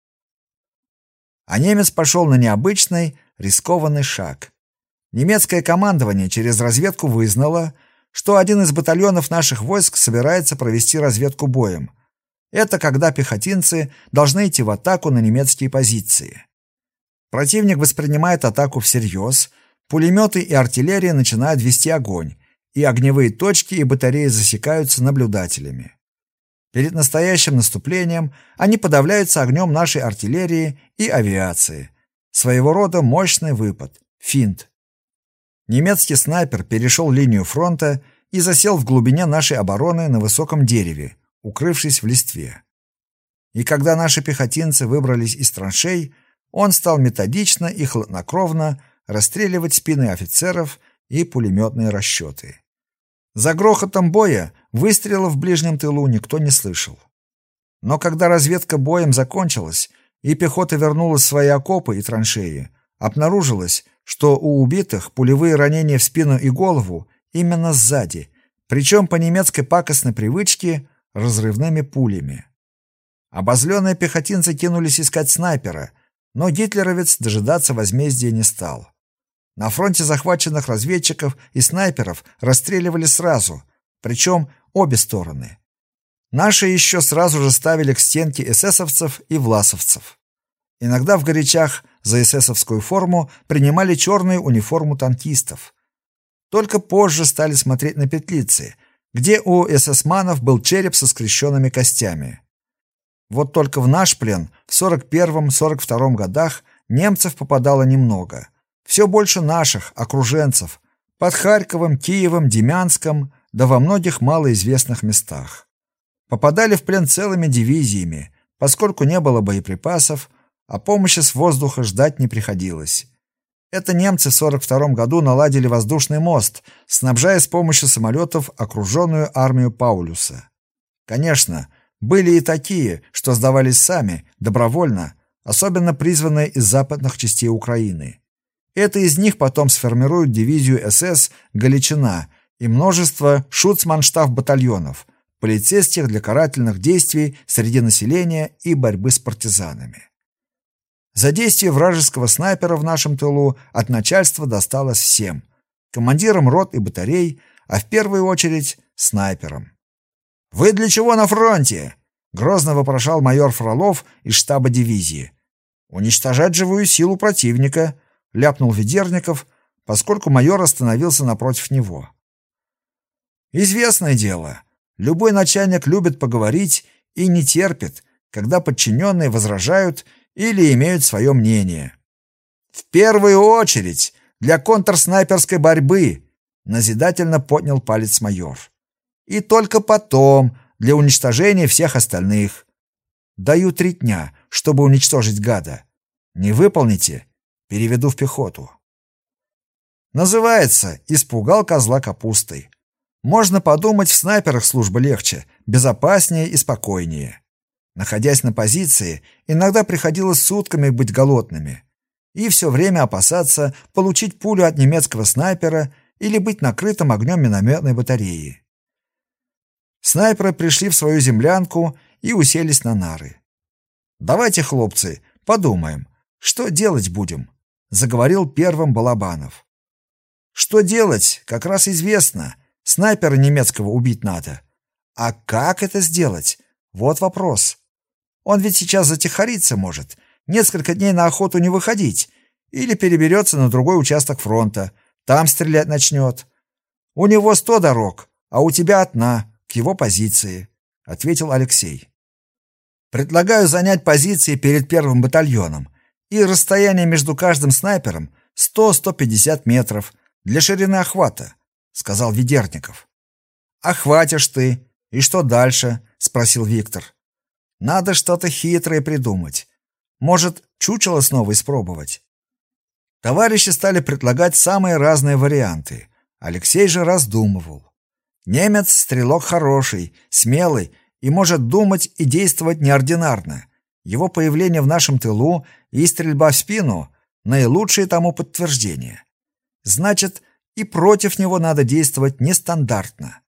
B: А немец пошел на необычный, рискованный шаг. Немецкое командование через разведку вызнало, что один из батальонов наших войск собирается провести разведку боем. Это когда пехотинцы должны идти в атаку на немецкие позиции. Противник воспринимает атаку всерьез, пулеметы и артиллерия начинают вести огонь, и огневые точки и батареи засекаются наблюдателями. Перед настоящим наступлением они подавляются огнем нашей артиллерии и авиации. Своего рода мощный выпад, финт. Немецкий снайпер перешел линию фронта и засел в глубине нашей обороны на высоком дереве, укрывшись в листве. И когда наши пехотинцы выбрались из траншей, он стал методично и хладнокровно расстреливать спины офицеров и пулеметные расчеты. За грохотом боя выстрелов в ближнем тылу никто не слышал. Но когда разведка боем закончилась и пехота вернулась в свои окопы и траншеи, обнаружилось, что у убитых пулевые ранения в спину и голову именно сзади, причем по немецкой пакостной привычке разрывными пулями. Обозленные пехотинцы кинулись искать снайпера — но гитлеровец дожидаться возмездия не стал. На фронте захваченных разведчиков и снайперов расстреливали сразу, причем обе стороны. Наши еще сразу же ставили к стенке эсэсовцев и власовцев. Иногда в горячах за эсэсовскую форму принимали черную униформу танкистов. Только позже стали смотреть на петлицы, где у эсэсманов был череп со скрещенными костями. Вот только в наш плен в 41-42 годах немцев попадало немного. Все больше наших, окруженцев, под Харьковом, Киевом, Демянском, да во многих малоизвестных местах. Попадали в плен целыми дивизиями, поскольку не было боеприпасов, а помощи с воздуха ждать не приходилось. Это немцы в 42 году наладили воздушный мост, снабжая с помощью самолетов окруженную армию Паулюса. Конечно, были и такие, что сдавались сами, добровольно, особенно призванные из западных частей Украины. Это из них потом сформируют дивизию СС «Галичина» и множество шуцманштаф-батальонов, полицейских для карательных действий среди населения и борьбы с партизанами. За действие вражеского снайпера в нашем тылу от начальства досталось всем – командирам рот и батарей, а в первую очередь – снайперам. «Вы для чего на фронте?» — грозно вопрошал майор Фролов из штаба дивизии. «Уничтожать живую силу противника», — ляпнул Ведерников, поскольку майор остановился напротив него. Известное дело, любой начальник любит поговорить и не терпит, когда подчиненные возражают или имеют свое мнение. В первую очередь для контрснайперской борьбы, назидательно поднял палец майор. И только потом для уничтожения всех остальных. Даю три дня, чтобы уничтожить гада. Не выполните, переведу в пехоту. Называется «Испугал козла капустой». Можно подумать, в снайперах служба легче, безопаснее и спокойнее. Находясь на позиции, иногда приходилось сутками быть голодными и все время опасаться получить пулю от немецкого снайпера или быть накрытым огнем минометной батареи. Снайперы пришли в свою землянку и уселись на нары. «Давайте, хлопцы, подумаем, что делать будем?» — заговорил первым Балабанов. «Что делать, как раз известно. Снайпера немецкого убить надо. А как это сделать? Вот вопрос. Он ведь сейчас затихариться может, несколько дней на охоту не выходить, или переберется на другой участок фронта, там стрелять начнет. У него сто дорог, а у тебя одна, к его позиции, ответил Алексей. Предлагаю занять позиции перед первым батальоном, и расстояние между каждым снайпером 100-150 метров для ширины охвата, сказал Ведерников. Охватишь ты, и что дальше? спросил Виктор. Надо что-то хитрое придумать. Может, чучело снова испробовать? Товарищи стали предлагать самые разные варианты. Алексей же раздумывал. Немец стрелок хороший, смелый и может думать и действовать неординарно. Его появление в нашем тылу и стрельба в спину наилучшие тому подтверждение. Значит, и против него надо действовать нестандартно.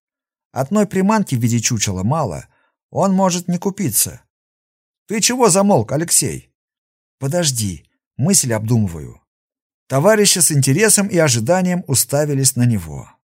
B: Одной приманки в виде чучела мало, он может не купиться. Ты чего замолк, Алексей? Подожди, мысль обдумываю. Товарищи с интересом и ожиданием уставились на него.